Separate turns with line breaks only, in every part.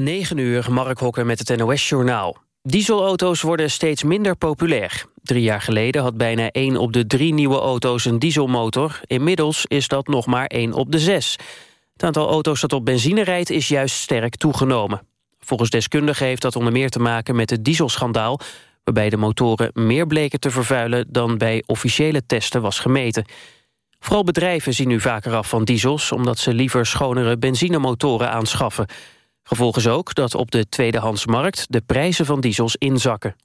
9 uur, Mark Hokker met het NOS-journaal. Dieselauto's worden steeds minder populair. Drie jaar geleden had bijna 1 op de drie nieuwe auto's een dieselmotor. Inmiddels is dat nog maar 1 op de 6. Het aantal auto's dat op benzine rijdt is juist sterk toegenomen. Volgens deskundigen heeft dat onder meer te maken met het dieselschandaal... waarbij de motoren meer bleken te vervuilen dan bij officiële testen was gemeten. Vooral bedrijven zien nu vaker af van diesels... omdat ze liever schonere benzinemotoren aanschaffen... Gevolg is ook dat op de tweedehandsmarkt de prijzen van diesels inzakken.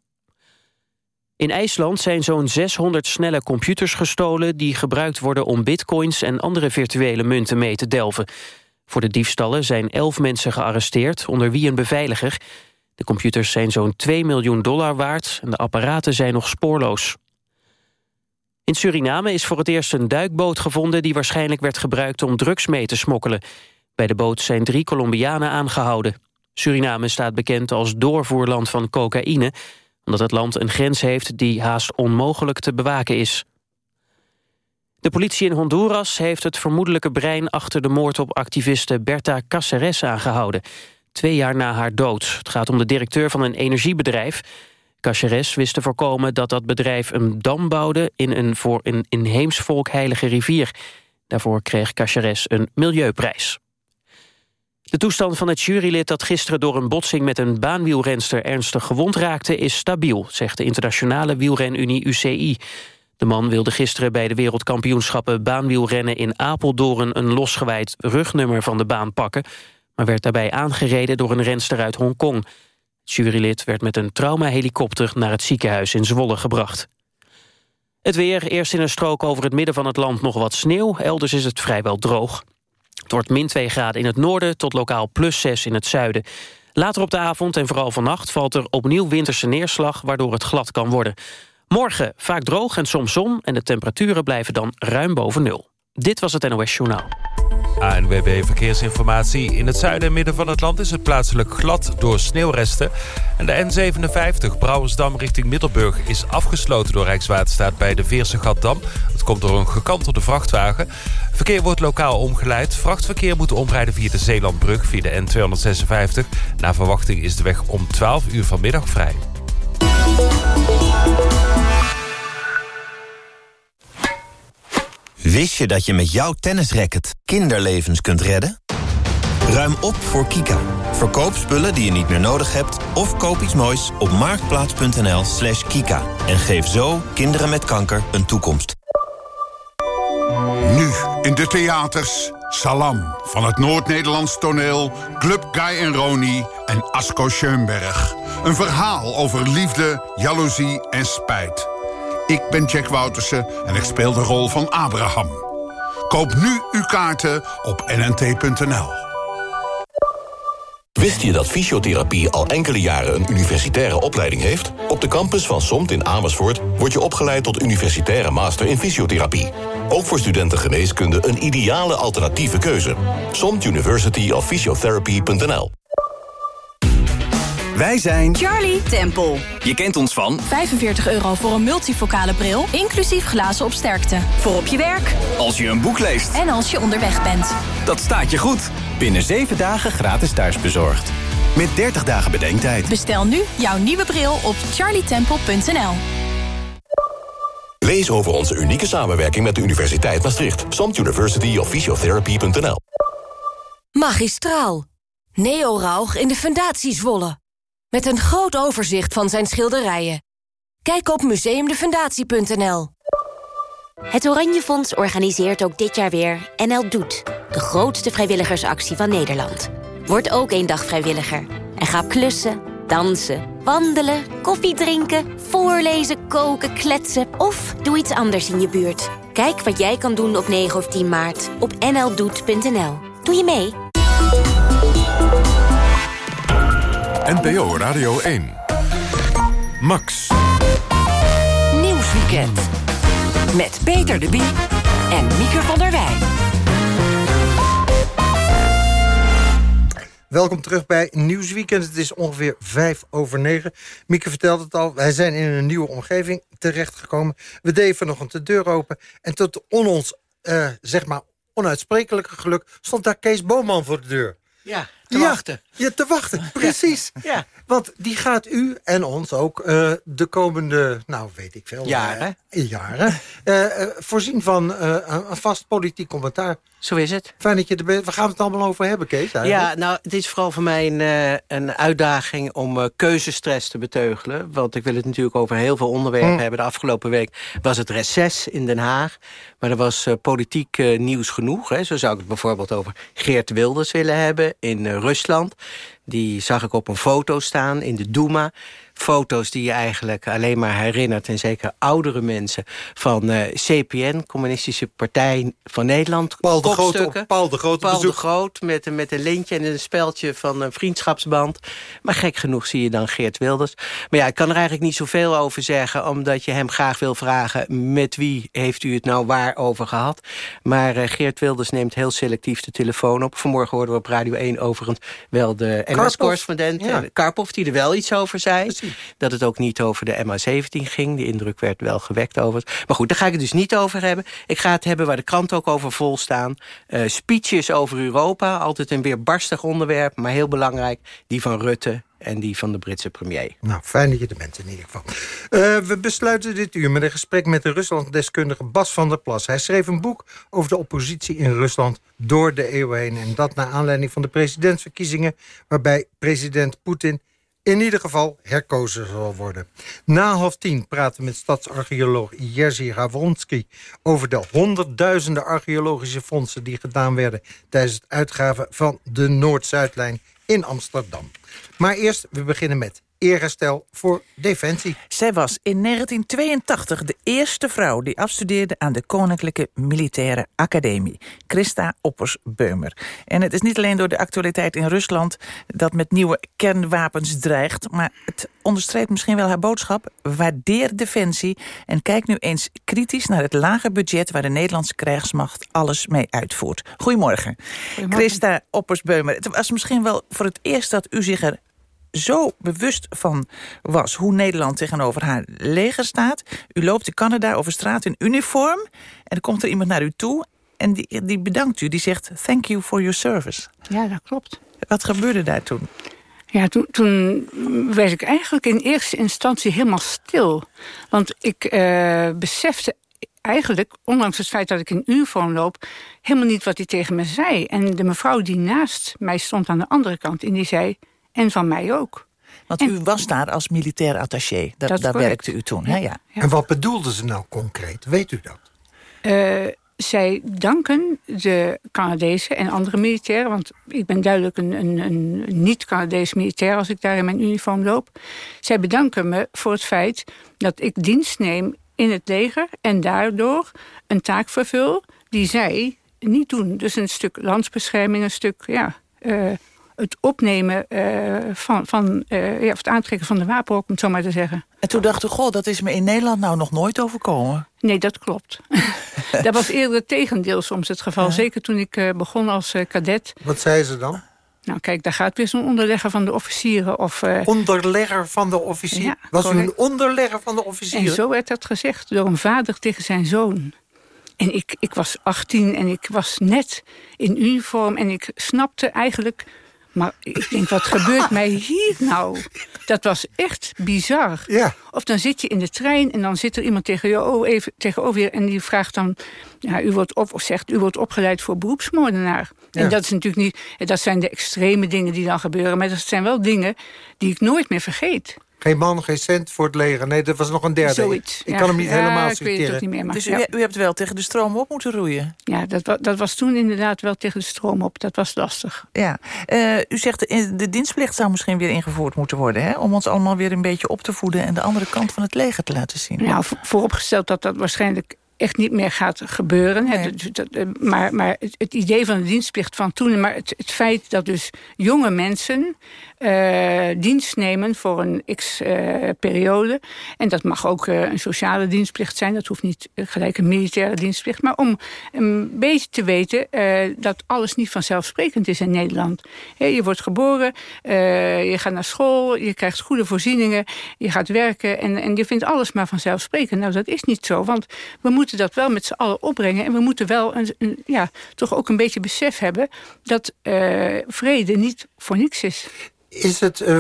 In IJsland zijn zo'n 600 snelle computers gestolen... die gebruikt worden om bitcoins en andere virtuele munten mee te delven. Voor de diefstallen zijn 11 mensen gearresteerd, onder wie een beveiliger. De computers zijn zo'n 2 miljoen dollar waard... en de apparaten zijn nog spoorloos. In Suriname is voor het eerst een duikboot gevonden... die waarschijnlijk werd gebruikt om drugs mee te smokkelen. Bij de boot zijn drie Colombianen aangehouden. Suriname staat bekend als doorvoerland van cocaïne... omdat het land een grens heeft die haast onmogelijk te bewaken is. De politie in Honduras heeft het vermoedelijke brein... achter de moord op activiste Berta Cáceres aangehouden. Twee jaar na haar dood. Het gaat om de directeur van een energiebedrijf. Cáceres wist te voorkomen dat dat bedrijf een dam bouwde... in een voor een inheems volk heilige rivier. Daarvoor kreeg Cáceres een milieuprijs. De toestand van het jurylid dat gisteren door een botsing met een baanwielrenster ernstig gewond raakte is stabiel, zegt de internationale wielrenunie UCI. De man wilde gisteren bij de wereldkampioenschappen baanwielrennen in Apeldoorn een losgewijd rugnummer van de baan pakken, maar werd daarbij aangereden door een renster uit Hongkong. Het jurylid werd met een traumahelikopter naar het ziekenhuis in Zwolle gebracht. Het weer, eerst in een strook over het midden van het land nog wat sneeuw, elders is het vrijwel droog. Het wordt min 2 graden in het noorden tot lokaal plus 6 in het zuiden. Later op de avond en vooral vannacht valt er opnieuw winterse neerslag... waardoor het glad kan worden. Morgen vaak droog en soms zon en de temperaturen blijven dan ruim boven nul. Dit was het NOS Journaal.
ANWB Verkeersinformatie. In het zuiden en midden van het land is het plaatselijk glad door sneeuwresten. En de N57 Brouwersdam richting Middelburg is afgesloten door Rijkswaterstaat bij de Veerse Gatdam. Het komt door een gekantelde vrachtwagen. Verkeer wordt lokaal omgeleid. Vrachtverkeer moet omrijden via de Zeelandbrug via de N256. Na verwachting is de weg om 12 uur vanmiddag vrij.
Wist je dat je met jouw tennisracket kinderlevens kunt redden? Ruim op voor Kika. Verkoop spullen die je niet meer nodig hebt... of koop iets moois op marktplaats.nl slash kika. En geef zo kinderen met kanker een toekomst.
Nu in de theaters Salam van het Noord-Nederlands toneel... Club Guy en Roni en Asko Schoenberg. Een verhaal over liefde, jaloezie en spijt. Ik ben Jack Woutersen en ik speel de rol van Abraham. Koop nu uw kaarten op nnt.nl.
Wist je dat fysiotherapie al enkele jaren een universitaire opleiding heeft? Op de campus van SOMT in Amersfoort word je opgeleid tot universitaire master in fysiotherapie. Ook voor studenten geneeskunde een ideale alternatieve keuze. SOMT University of
Wij zijn
Charlie Temple.
Je kent ons van
45 euro voor een multifocale bril, inclusief glazen op sterkte. Voor op je werk
als je een boek leest.
en als je onderweg bent.
Dat staat je goed. Binnen 7 dagen gratis thuisbezorgd. Met 30 dagen bedenktijd.
Bestel nu jouw nieuwe bril op charlietemple.nl.
Lees over onze unieke samenwerking met de Universiteit Maastricht. SOMT University of Physiotherapy.nl
Magistraal. Neo Rauch in de Fundatie Zwolle. Met een groot overzicht van zijn schilderijen. Kijk op museumdefundatie.nl.
Het Oranje Fonds organiseert ook dit jaar weer NL Doet. De grootste vrijwilligersactie van Nederland. Word ook één dag vrijwilliger. En ga klussen, dansen, wandelen, koffie drinken... voorlezen, koken, kletsen of doe iets anders in je buurt. Kijk wat jij kan doen op 9 of 10 maart op nldoet.nl. Doe je mee?
NPO Radio 1. Max.
Nieuwsweekend. Met Peter de Bie en Mieke van der Wij.
Welkom terug bij Nieuwsweekend. Het is ongeveer vijf over negen. Mieke vertelde het al, wij zijn in een nieuwe omgeving terechtgekomen. We deden nog de deur open. En tot on ons, eh, zeg maar, onuitsprekelijke geluk... stond daar Kees Boman voor de deur.
Ja. te wachten.
Ja, te wachten, precies.
Ja.
Want die gaat u en ons ook uh, de komende, nou weet ik veel...
Jaren.
Uh, jaren uh, voorzien van een vast politiek commentaar.
Zo is het.
Fijn dat je er bent. Waar gaan we het allemaal over hebben, Kees?
Eigenlijk? Ja, nou, het is vooral voor mij een, een uitdaging om keuzestress te beteugelen. Want ik wil het natuurlijk over heel veel onderwerpen hm. hebben. De afgelopen week was het reces in Den Haag. Maar er was politiek nieuws genoeg. Hè. Zo zou ik het bijvoorbeeld over Geert Wilders willen hebben in Rusland. Die zag ik op een foto staan in de Duma foto's die je eigenlijk alleen maar herinnert... en zeker oudere mensen van uh, CPN, Communistische Partij van Nederland.
Paul de Groot, Paul de Groot,
Paul de Groot met, met een lintje en een speldje van een vriendschapsband. Maar gek genoeg zie je dan Geert Wilders. Maar ja, ik kan er eigenlijk niet zoveel over zeggen... omdat je hem graag wil vragen... met wie heeft u het nou waar over gehad? Maar uh, Geert Wilders neemt heel selectief de telefoon op. Vanmorgen hoorden we op Radio 1 overigens wel de NOS-correspondent... Ja. Karpov, die er wel iets over zei dat het ook niet over de MH17 ging. De indruk werd wel gewekt over het. Maar goed, daar ga ik het dus niet over hebben. Ik ga het hebben waar de kranten ook over vol staan. Uh, speeches over Europa, altijd een weer barstig onderwerp... maar heel belangrijk, die van Rutte en die van de Britse premier.
Nou, fijn dat je er bent in ieder geval. Uh, we besluiten dit uur met een gesprek met de Rusland-deskundige Bas van der Plas. Hij schreef een boek over de oppositie in Rusland door de eeuwen heen. En dat naar aanleiding van de presidentsverkiezingen... waarbij president Poetin in ieder geval herkozen zal worden. Na half tien praten we met stadsarcheoloog Jerzy Ravonsky... over de honderdduizenden archeologische fondsen die gedaan werden... tijdens het uitgaven van de Noord-Zuidlijn in Amsterdam. Maar eerst, we beginnen met eerherstel voor Defensie.
Zij was in 1982 de eerste vrouw die afstudeerde aan de Koninklijke Militaire Academie. Christa Oppers-Beumer. En het is niet alleen door de actualiteit in Rusland dat met nieuwe kernwapens dreigt, maar het onderstreept misschien wel haar boodschap. Waardeer Defensie en kijk nu eens kritisch naar het lage budget waar de Nederlandse krijgsmacht alles mee uitvoert. Goedemorgen. Goedemorgen. Christa Oppers-Beumer. Het was misschien wel voor het eerst dat u zich er zo bewust van was hoe Nederland tegenover haar leger staat. U loopt in Canada over straat in uniform en dan komt er iemand naar u toe en die, die bedankt u. Die zegt thank you for your service.
Ja, dat klopt.
Wat gebeurde daar toen?
Ja, toen, toen werd ik eigenlijk in eerste instantie helemaal stil. Want ik uh, besefte eigenlijk, ondanks het feit dat ik in uniform loop... helemaal niet wat hij tegen me zei. En de mevrouw die naast mij stond aan de andere kant... en die zei, en van mij ook.
Want u was daar als militair attaché. Dat, daar werkte u toen, hè? Ja.
En wat bedoelde ze nou concreet? Weet u dat?
Uh, zij danken de Canadezen en andere militairen... want ik ben duidelijk een, een, een niet-Canadees militair... als ik daar in mijn uniform loop. Zij bedanken me voor het feit dat ik dienst neem in het leger... en daardoor een taak vervul die zij niet doen. Dus een stuk landsbescherming, een stuk... ja. Uh, het opnemen uh, van, van uh, ja, het aantrekken van de wapen, om het zo maar te zeggen.
En toen dacht u, goh, dat is me in Nederland nou nog nooit overkomen.
Nee, dat klopt. dat was eerder het tegendeel soms het geval. Zeker toen ik uh, begon als kadet.
Wat zei ze dan?
Nou kijk, daar gaat weer zo'n onderlegger van de officieren. Of,
onderlegger van de officieren? Ja, was u een onderlegger van de officieren?
En zo werd dat gezegd door een vader tegen zijn zoon. En ik, ik was 18 en ik was net in uniform... en ik snapte eigenlijk maar ik denk, wat gebeurt mij hier nou? Dat was echt bizar.
Ja.
Of dan zit je in de trein en dan zit er iemand tegen je oh, even, tegenover je... en die vraagt dan, ja, u wordt op, of zegt, u wordt opgeleid voor beroepsmoordenaar. Ja. En dat is natuurlijk niet, dat zijn de extreme dingen die dan gebeuren... maar dat zijn wel dingen die ik nooit meer vergeet.
Geen man, geen cent voor het leger. Nee, dat was nog een derde.
Zoiets.
Ik kan hem niet helemaal citeren.
Niet meer, dus u, u, hebt wel tegen de stroom op moeten roeien?
Ja, dat, dat was toen inderdaad wel tegen de stroom op. Dat was lastig.
Ja. Uh, u zegt, de, de dienstplicht zou misschien weer ingevoerd moeten worden... Hè? om ons allemaal weer een beetje op te voeden... en de andere kant van het leger te laten zien.
Nou, vooropgesteld dat dat waarschijnlijk echt niet meer gaat gebeuren. Nee. Eh, maar maar het, het, idee van de dienstplicht van toen... maar het, het feit dat dus jonge mensen uh, dienst nemen voor een x-periode. Uh, en dat mag ook uh, een sociale dienstplicht zijn. Dat hoeft niet gelijk een militaire dienstplicht. Maar om een beetje te weten dat alles niet vanzelfsprekend is in Nederland. je wordt geboren, je gaat naar school, je krijgt goede voorzieningen... je gaat werken en, en je vindt alles maar vanzelfsprekend. Nou, dat is niet zo, want we moeten dat wel met z'n allen opbrengen. En we moeten wel een, ja, toch ook een beetje besef hebben... dat vrede niet voor niks is.
Is het, uh,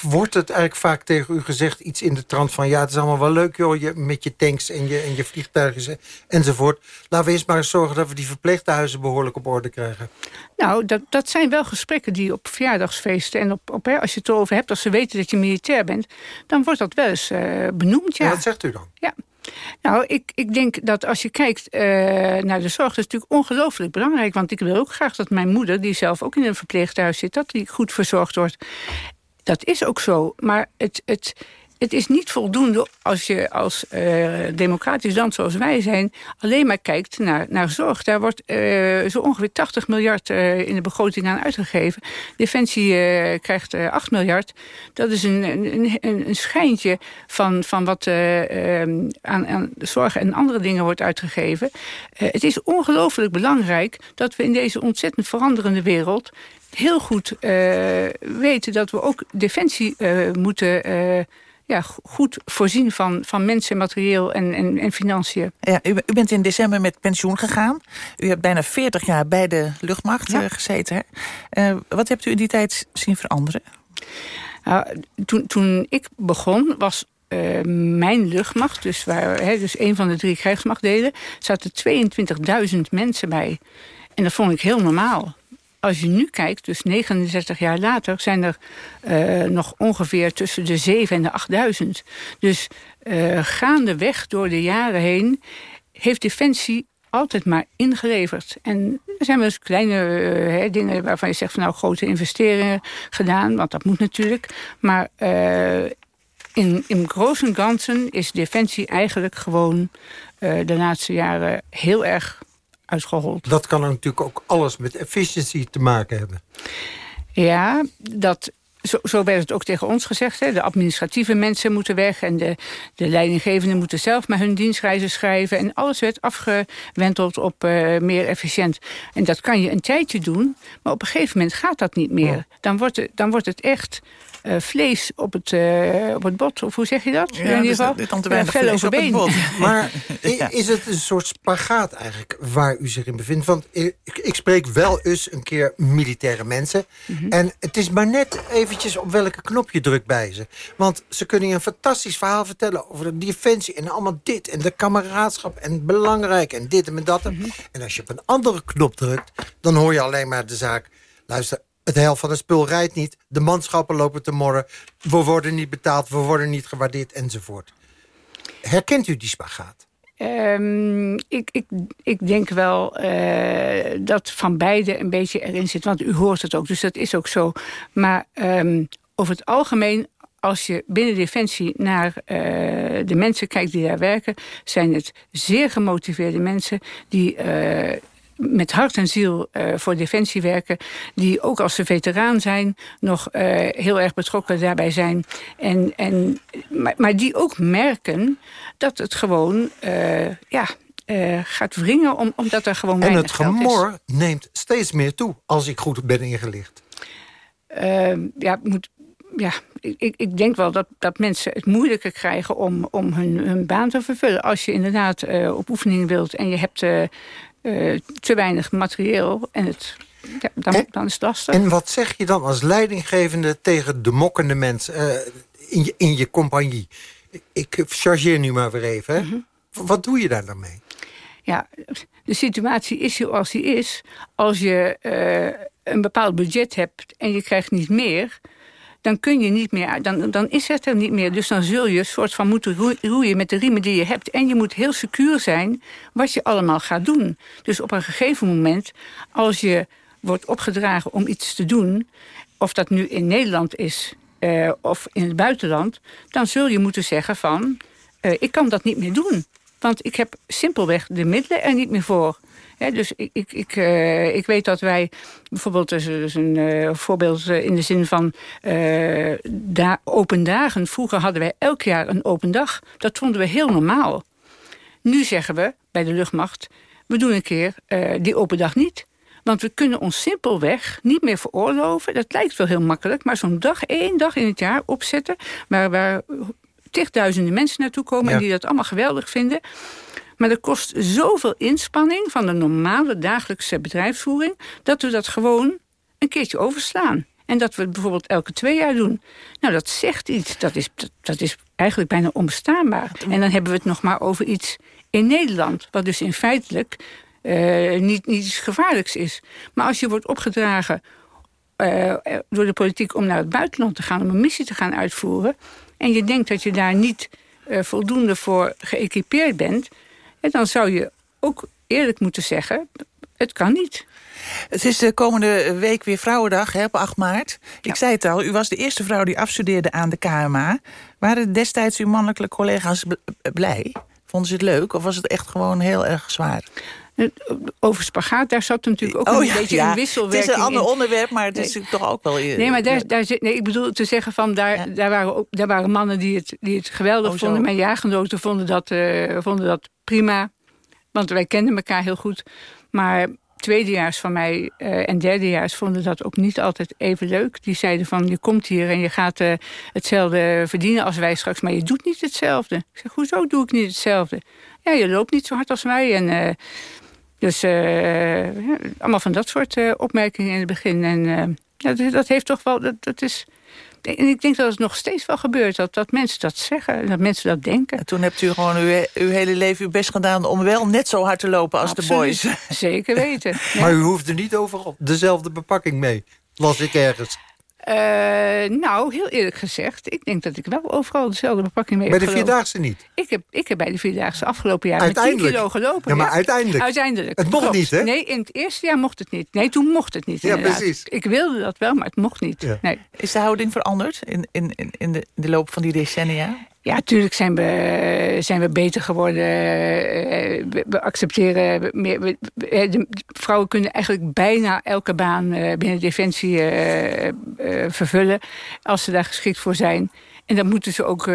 wordt het eigenlijk vaak tegen u gezegd iets in de trant van... ja, het is allemaal wel leuk joh, je, met je tanks en je, en je vliegtuigen enzovoort. Laten we eerst maar eens zorgen dat we die verpleeghuizen behoorlijk op orde krijgen.
Nou, dat, dat zijn wel gesprekken die op verjaardagsfeesten... en op, op, hè, als je het erover hebt, als ze weten dat je militair bent... dan wordt dat wel eens uh, benoemd, ja.
En wat zegt u dan?
Ja. Nou, ik, ik denk dat als je kijkt uh, naar de zorg... dat is natuurlijk ongelooflijk belangrijk. Want ik wil ook graag dat mijn moeder, die zelf ook in een verpleeghuis zit... dat die goed verzorgd wordt. Dat is ook zo. Maar het, het, het is niet voldoende als je als uh, democratisch land zoals wij zijn... alleen maar kijkt naar, naar zorg. Daar wordt uh, zo ongeveer 80 miljard uh, in de begroting aan uitgegeven. Defensie krijgt 8 miljard. Dat is een, een, een schijntje van, van wat ehm, aan, aan zorg en andere dingen wordt uitgegeven. het is ongelooflijk belangrijk dat we in deze ontzettend veranderende wereld heel goed weten dat we ook defensie moeten ja, goed voorzien van, van mensen, materieel en, en, en financiën.
Ja, u, u, bent in december met pensioen gegaan. U hebt bijna 40 jaar bij de luchtmacht ja. uh, gezeten. Uh, wat hebt u in die tijd zien veranderen?
Uh, toen, toen ik begon was uh, mijn luchtmacht, dus, waar, hè, dus een van de drie krijgsmachtdelen... zaten 22.000 mensen bij. En dat vond ik heel normaal als je nu kijkt, dus 69 jaar later... zijn er uh, nog ongeveer tussen de 7 en de 8000. Dus uh, gaandeweg door de jaren heen... heeft Defensie altijd maar ingeleverd. En er zijn wel eens kleine uh, dingen waarvan je zegt... van nou, grote investeringen gedaan, want dat moet natuurlijk. Maar in, in groot en ganzen is Defensie eigenlijk gewoon... de laatste jaren heel erg uitgehold.
Dat kan natuurlijk ook alles met efficiëntie te maken hebben.
Ja, dat, zo, zo, werd het ook tegen ons gezegd. Hè. De administratieve mensen moeten weg... en de, de leidinggevenden moeten zelf maar hun dienstreizen schrijven. En alles werd afgewenteld op uh, meer efficiënt. En dat kan je een tijdje doen, maar op een gegeven moment gaat dat niet meer. Dan, wordt het, dan wordt het echt uh, vlees op het, uh, op het bot. Of hoe zeg je dat?
Ja, in ieder geval. Dus op het bot.
Maar is het een soort spagaat eigenlijk waar u zich in bevindt? Want ik, ik spreek wel eens een keer militaire mensen. Mm -hmm. En het is maar net eventjes op welke knop je drukt bij ze. Want ze kunnen je een fantastisch verhaal vertellen over de defensie en allemaal dit. En de kameraadschap en belangrijk en dit en dat. Mm -hmm. En als je op een andere knop drukt, dan hoor je alleen maar de zaak... Luister, het helft van het spul rijdt niet. De manschappen lopen te morren. We worden niet betaald, we worden niet gewaardeerd enzovoort. Herkent u die spagaat?
Um, ik, ik, ik denk wel uh, dat van beide een beetje erin zit. Want u hoort het ook, dus dat is ook zo. Maar um, over het algemeen, als je binnen Defensie naar uh, de mensen kijkt die daar werken... zijn het zeer gemotiveerde mensen die... Uh, met hart en ziel uh, voor Defensie werken... die ook als ze veteraan zijn nog uh, heel erg betrokken daarbij zijn. En, en, maar, maar die ook merken dat het gewoon uh, ja, gaat wringen... Om, omdat er gewoon
En het gemor neemt steeds meer toe, als ik goed ben ingelicht.
ja, moet, ja, ik, ik denk wel dat, dat mensen het moeilijker krijgen om, om hun, hun baan te vervullen. Als je inderdaad uh, op oefening wilt en je hebt uh, uh, te weinig materieel en het, ja, dan,
en,
dan is het lastig.
En wat zeg je dan als leidinggevende tegen de mokkende mensen in, je, in je compagnie? Ik chargeer nu maar weer even. Hè? Mm -hmm. Wat doe je daar dan mee?
Ja, de situatie is zoals die is. Als je een bepaald budget hebt en je krijgt niet meer dan kun je niet meer, dan, dan is het er niet meer. Dus dan zul je soort van moeten roeien met de riemen die je hebt. En je moet heel secuur zijn wat je allemaal gaat doen. Dus op een gegeven moment, als je wordt opgedragen om iets te doen... of dat nu in Nederland is uh, of in het buitenland... dan zul je moeten zeggen van, uh, ik kan dat niet meer doen. Want ik heb simpelweg de middelen er niet meer voor. Dus ik, ik, ik, uh, ik weet dat wij bijvoorbeeld, dus, dus een uh, voorbeeld in de zin van uh, da open dagen. Vroeger hadden wij elk jaar een open dag. Dat vonden we heel normaal. Nu zeggen we bij de luchtmacht, we doen een keer die open dag niet. Want we kunnen ons simpelweg niet meer veroorloven. Dat lijkt wel heel makkelijk, maar zo'n dag, één dag in het jaar opzetten... waar, waar tigduizenden mensen naartoe komen... Ja. en die dat allemaal geweldig vinden... Maar dat kost zoveel inspanning van de normale dagelijkse bedrijfsvoering... dat we dat gewoon een keertje overslaan. En dat we het bijvoorbeeld elke twee jaar doen. Nou, dat zegt iets. Dat is, dat, is eigenlijk bijna onbestaanbaar. En dan hebben we het nog maar over iets in Nederland. Wat dus in feitelijk uh, niet, niet gevaarlijks is. Maar als je wordt opgedragen uh, door de politiek om naar het buitenland te gaan... om een missie te gaan uitvoeren... en je denkt dat je daar niet uh, voldoende voor geëquipeerd bent... dan zou je ook eerlijk moeten zeggen... het kan niet.
Het is de komende week weer Vrouwendag, hè, op 8 maart. Ik zei het al, u was de eerste vrouw die afstudeerde aan de KMA. Waren destijds uw mannelijke collega's blij? Vonden ze het leuk of was het echt gewoon heel erg zwaar?
Over spagaat, daar zat natuurlijk ook oh, een beetje een wisselwerking
Het is een ander onderwerp, maar het is toch ook wel...
Nee, maar daar, daar zit, nee, ik bedoel te zeggen van... daar, daar, waren, ook, daar waren mannen die het, die het geweldig oh, vonden. Mijn jaargenoten vonden dat, uh, vonden dat prima. Want wij kenden elkaar heel goed. Maar tweedejaars van mij uh, en derdejaars vonden dat ook niet altijd even leuk. Die zeiden van, je komt hier en je gaat uh, hetzelfde verdienen als wij straks... maar je doet niet hetzelfde. Ik zeg, hoezo doe ik niet hetzelfde? Ja, je loopt niet zo hard als wij. En, uh, dus ja, allemaal van dat soort opmerkingen in het begin. En dat, dat, heeft toch wel... Dat, dat is, en ik denk dat het nog steeds wel gebeurt. Dat, dat mensen dat zeggen. Dat mensen dat denken.
En toen hebt u gewoon uw, uw hele leven uw best gedaan... om wel net zo hard te lopen als de boys.
Zeker weten.
Maar u hoeft er niet overal dezelfde bepakking mee. Las ik ergens.
Uh, nou, heel eerlijk gezegd, ik denk dat ik wel overal dezelfde bepakking mee
heb Bij de Vierdaagse niet?
Ik heb, ik heb bij de Vierdaagse afgelopen jaar met 10 kilo gelopen.
Ja, maar uiteindelijk?
Uiteindelijk.
Het mocht niet, hè?
Nee, in het eerste jaar mocht het niet. Nee, toen mocht het niet, Ja, precies. Ik wilde dat wel, maar het mocht niet. Nee.
Is de houding veranderd in, in, in, in, de, in de loop van die decennia?
Ja, natuurlijk zijn we, zijn we beter geworden. Eh, we, accepteren meer. de vrouwen kunnen eigenlijk bijna elke baan eh, binnen Defensie eh, vervullen. Als ze daar geschikt voor zijn. En dat moeten ze ook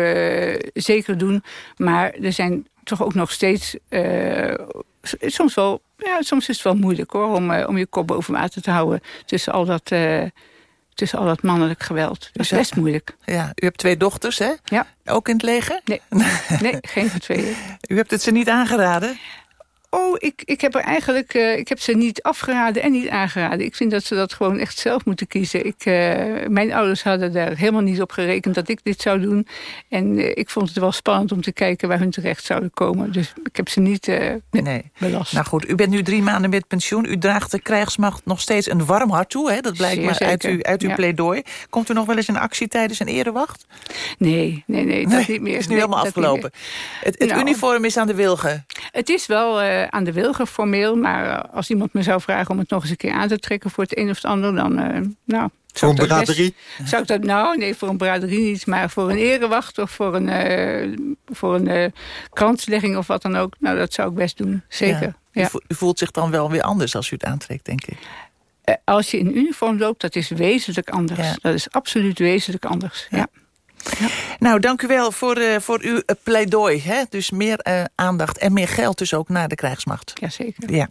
zeker doen. Maar er zijn toch ook nog steeds... soms, wel, ja, soms is het wel moeilijk hoor, om, om je kop boven water te houden. Tussen al dat tussen al dat mannelijk geweld. Dat is best moeilijk.
Ja, u hebt twee dochters, hè?
Ja.
Ook in het leger?
Nee, nee geen van tweeën.
U hebt het ze niet aangeraden?
Oh, ik, ik heb er eigenlijk, uh, ik heb ze niet afgeraden en niet aangeraden. Ik vind dat ze dat gewoon echt zelf moeten kiezen. Ik, uh, mijn ouders hadden daar helemaal niet op gerekend dat ik dit zou doen. En uh, ik vond het wel spannend om te kijken waar hun terecht zouden komen. Dus ik heb ze niet nee. belast.
Nou goed, u bent nu drie maanden met pensioen. U draagt de krijgsmacht nog steeds een warm hart toe. Hè? Dat blijkt maar uit, u, uit uw pleidooi. Komt u nog wel eens in actie tijdens een erewacht?
Nee, nee, nee, dat
nee,
niet meer.
Het is nu helemaal afgelopen. Het, het nou, uniform is aan de wilgen.
Het is wel aan de wilgen formeel. Maar uh, als iemand me zou vragen om het nog eens een keer aan te trekken... voor het een of het ander, dan... Uh, nou,
voor een braderie?
Best, zou ik dat nou? Nee, voor een braderie niet. Maar voor een erewacht of voor een, voor een kanslegging of wat dan ook. Nou, dat zou ik best doen. Zeker.
Ja. U voelt zich dan wel weer anders als u het aantrekt, denk ik.
als je in uniform loopt, dat is wezenlijk anders. Ja. Dat is absoluut wezenlijk anders, ja.
Ja. Nou, dank u wel voor, uh, voor uw uh, pleidooi. Hè? Dus meer uh, aandacht en meer geld dus ook naar de krijgsmacht.
Jazeker.
Ja.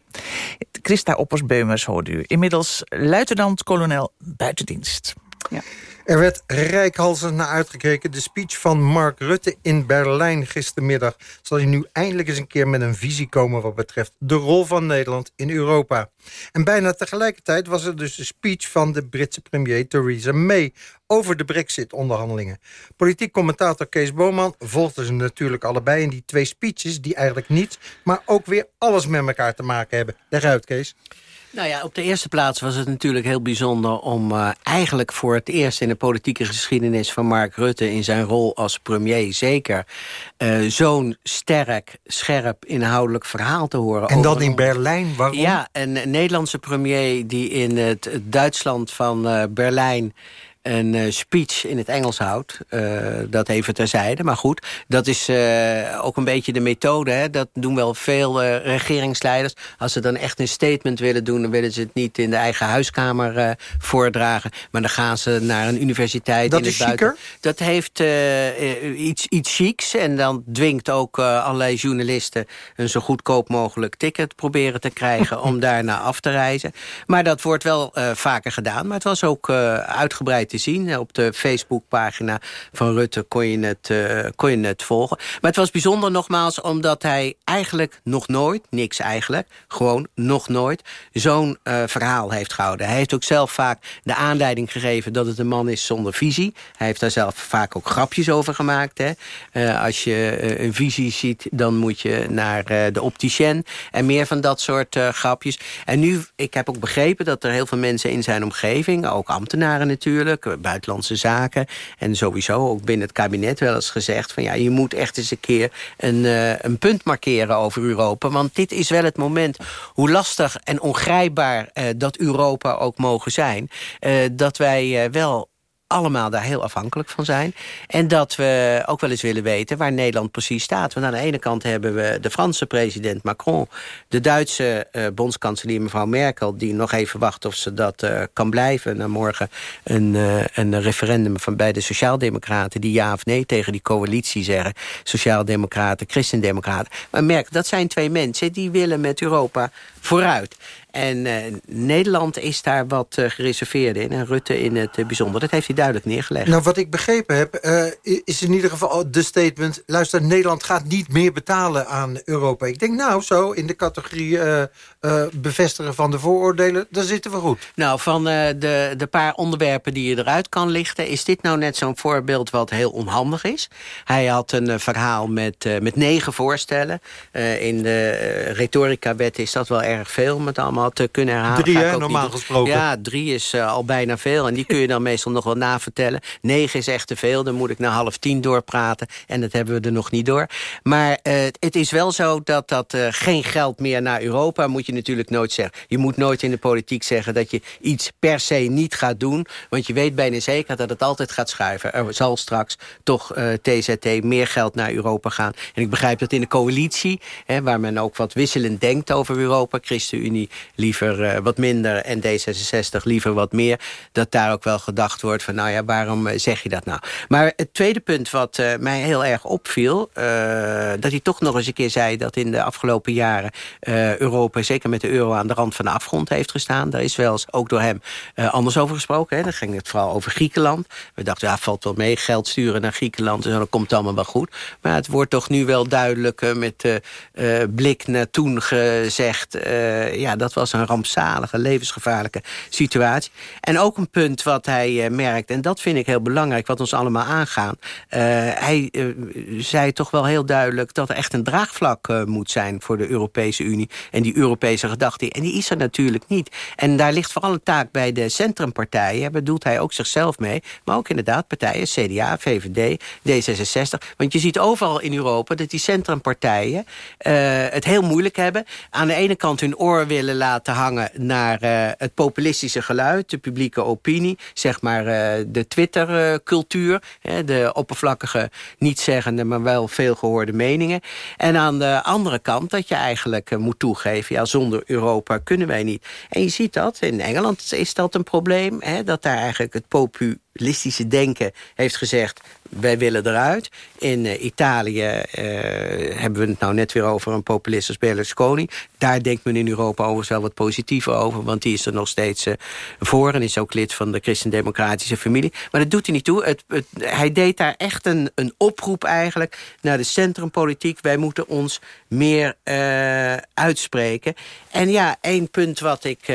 Christa Oppers-Beumers hoorde u. Inmiddels luitenant-kolonel buitendienst.
Ja.
Er werd rijkhalsend naar uitgekeken. De speech van Mark Rutte in Berlijn gistermiddag... zal hij nu eindelijk eens een keer met een visie komen... wat betreft de rol van Nederland in Europa. En bijna tegelijkertijd was er dus de speech van de Britse premier Theresa May... over de brexit-onderhandelingen. Politiek commentator Kees Boman volgde ze natuurlijk allebei... in die twee speeches die eigenlijk niets... maar ook weer alles met elkaar te maken hebben. Leg uit, Kees.
Nou ja, op de eerste plaats was het natuurlijk heel bijzonder... om uh, eigenlijk voor het eerst in de politieke geschiedenis van Mark Rutte... in zijn rol als premier zeker... Uh, zo'n sterk, scherp, inhoudelijk verhaal te horen.
En dat in Berlijn, waarom?
Ja, een Nederlandse premier die in het, Duitsland van uh, Berlijn een uh, speech in het Engels houdt. Uh, dat even terzijde. Maar goed, dat is uh, ook een beetje de methode. Hè? Dat doen wel veel regeringsleiders. Als ze dan echt een statement willen doen... dan willen ze het niet in de eigen huiskamer voordragen. Maar dan gaan ze naar een universiteit
dat
in
het
buiten. Dat heeft iets, iets chics. En dan dwingt ook allerlei journalisten... een zo goedkoop mogelijk ticket proberen te krijgen... om daarna af te reizen. Maar dat wordt wel vaker gedaan. Maar het was ook uitgebreid zien. Op de Facebookpagina van Rutte kon je, het, uh, kon je het volgen. Maar het was bijzonder nogmaals omdat hij eigenlijk nog nooit... niks eigenlijk, gewoon nog nooit... zo'n uh, verhaal heeft gehouden. Hij heeft ook zelf vaak de aanleiding gegeven dat het een man is zonder visie. Hij heeft daar zelf vaak ook grapjes over gemaakt. Hè. Als je een visie ziet, dan moet je naar de opticien. En meer van dat soort grapjes. En nu, ik heb ook begrepen dat er heel veel mensen in zijn omgeving... ook ambtenaren natuurlijk, buitenlandse zaken... en sowieso ook binnen het kabinet wel eens gezegd... van ja, je moet echt eens een keer een, uh, een punt markeren over Europa. Want dit is wel het moment, hoe lastig en ongrijpbaar... Uh, dat Europa ook mogen zijn... Uh, dat wij wel allemaal daar heel afhankelijk van zijn. En dat we ook wel eens willen weten waar Nederland precies staat. Want aan de ene kant hebben we de Franse president Macron... de Duitse uh, bondskanselier mevrouw Merkel... die nog even wacht of ze dat uh, kan blijven... na morgen een, uh, een referendum van bij de Sociaaldemocraten... die ja of nee tegen die coalitie zeggen. Sociaaldemocraten, Christendemocraten. Maar merk, dat zijn twee mensen die willen met Europa vooruit. En uh, Nederland is daar wat uh, gereserveerd in. En Rutte in het uh, bijzonder. Dat heeft hij duidelijk neergelegd.
Nou, wat ik begrepen heb, is in ieder geval de statement... luister, Nederland gaat niet meer betalen aan Europa. Ik denk, nou, zo in de categorie bevestigen van de vooroordelen... daar zitten we goed.
Nou, van de, de paar onderwerpen die je eruit kan lichten... is dit nou net zo'n voorbeeld wat heel onhandig is. Hij had een verhaal met, met negen voorstellen. in de retorica-wet is dat wel erg veel met allemaal te kunnen herhalen.
Drie, hè, normaal gesproken.
Ja, drie is uh, al bijna veel. En die kun je dan meestal nog wel navertellen. Negen is echt te veel. Dan moet ik na half tien doorpraten. En dat hebben we er nog niet door. Maar uh, het is wel zo dat dat geen geld meer naar Europa... moet je natuurlijk nooit zeggen. Je moet nooit in de politiek zeggen dat je iets per se niet gaat doen. Want je weet bijna zeker dat het altijd gaat schuiven. Er zal straks toch TZT meer geld naar Europa gaan. En ik begrijp dat in de coalitie... Hè, waar men ook wat wisselend denkt over Europa... ChristenUnie liever uh, wat minder en D66 liever wat meer. Dat daar ook wel gedacht wordt van nou ja, waarom uh, zeg je dat nou? Maar het tweede punt wat uh, mij heel erg opviel... dat hij toch nog eens een keer zei dat in de afgelopen jaren... Europa zeker met de euro aan de rand van de afgrond heeft gestaan. Daar is wel eens ook door hem anders over gesproken. Hè. Dan ging het vooral over Griekenland. We dachten, ja, valt wel mee, geld sturen naar Griekenland... en dan komt het allemaal wel goed. Maar het wordt toch nu wel duidelijk met blik naar toen gezegd... ja, dat was een rampzalige, levensgevaarlijke situatie. En ook een punt wat hij uh, merkt, en dat vind ik heel belangrijk... wat ons allemaal aangaan. Uh, hij uh, zei toch wel heel duidelijk dat er echt een draagvlak moet zijn... voor de Europese Unie en die Europese gedachte. En die is er natuurlijk niet. En daar ligt vooral een taak bij de centrumpartijen. Daar bedoelt hij ook zichzelf mee. Maar ook inderdaad partijen, CDA, VVD, D66. Want je ziet overal in Europa dat die centrumpartijen... het heel moeilijk hebben. Aan de ene kant hun oor willen laten hangen naar uh, het populistische geluid, de publieke opinie, zeg maar uh, de Twitter-cultuur, de oppervlakkige, niet zeggende, maar wel veel gehoorde meningen. En aan de andere kant dat je eigenlijk moet toegeven, ja, zonder Europa kunnen wij niet. En je ziet dat, in Engeland is dat een probleem, hè, dat daar eigenlijk het populisme populistische denken heeft gezegd... wij willen eruit. In uh, Italië uh, hebben we het nou net weer over een populist als Berlusconi. Daar denkt men in Europa overigens wel wat positiever over... want die is er nog steeds uh, voor en is ook lid van de christendemocratische familie. Maar dat doet hij niet toe. Het, het, hij deed daar echt een, een oproep eigenlijk naar de centrumpolitiek. Wij moeten ons meer uitspreken. En ja, één punt wat ik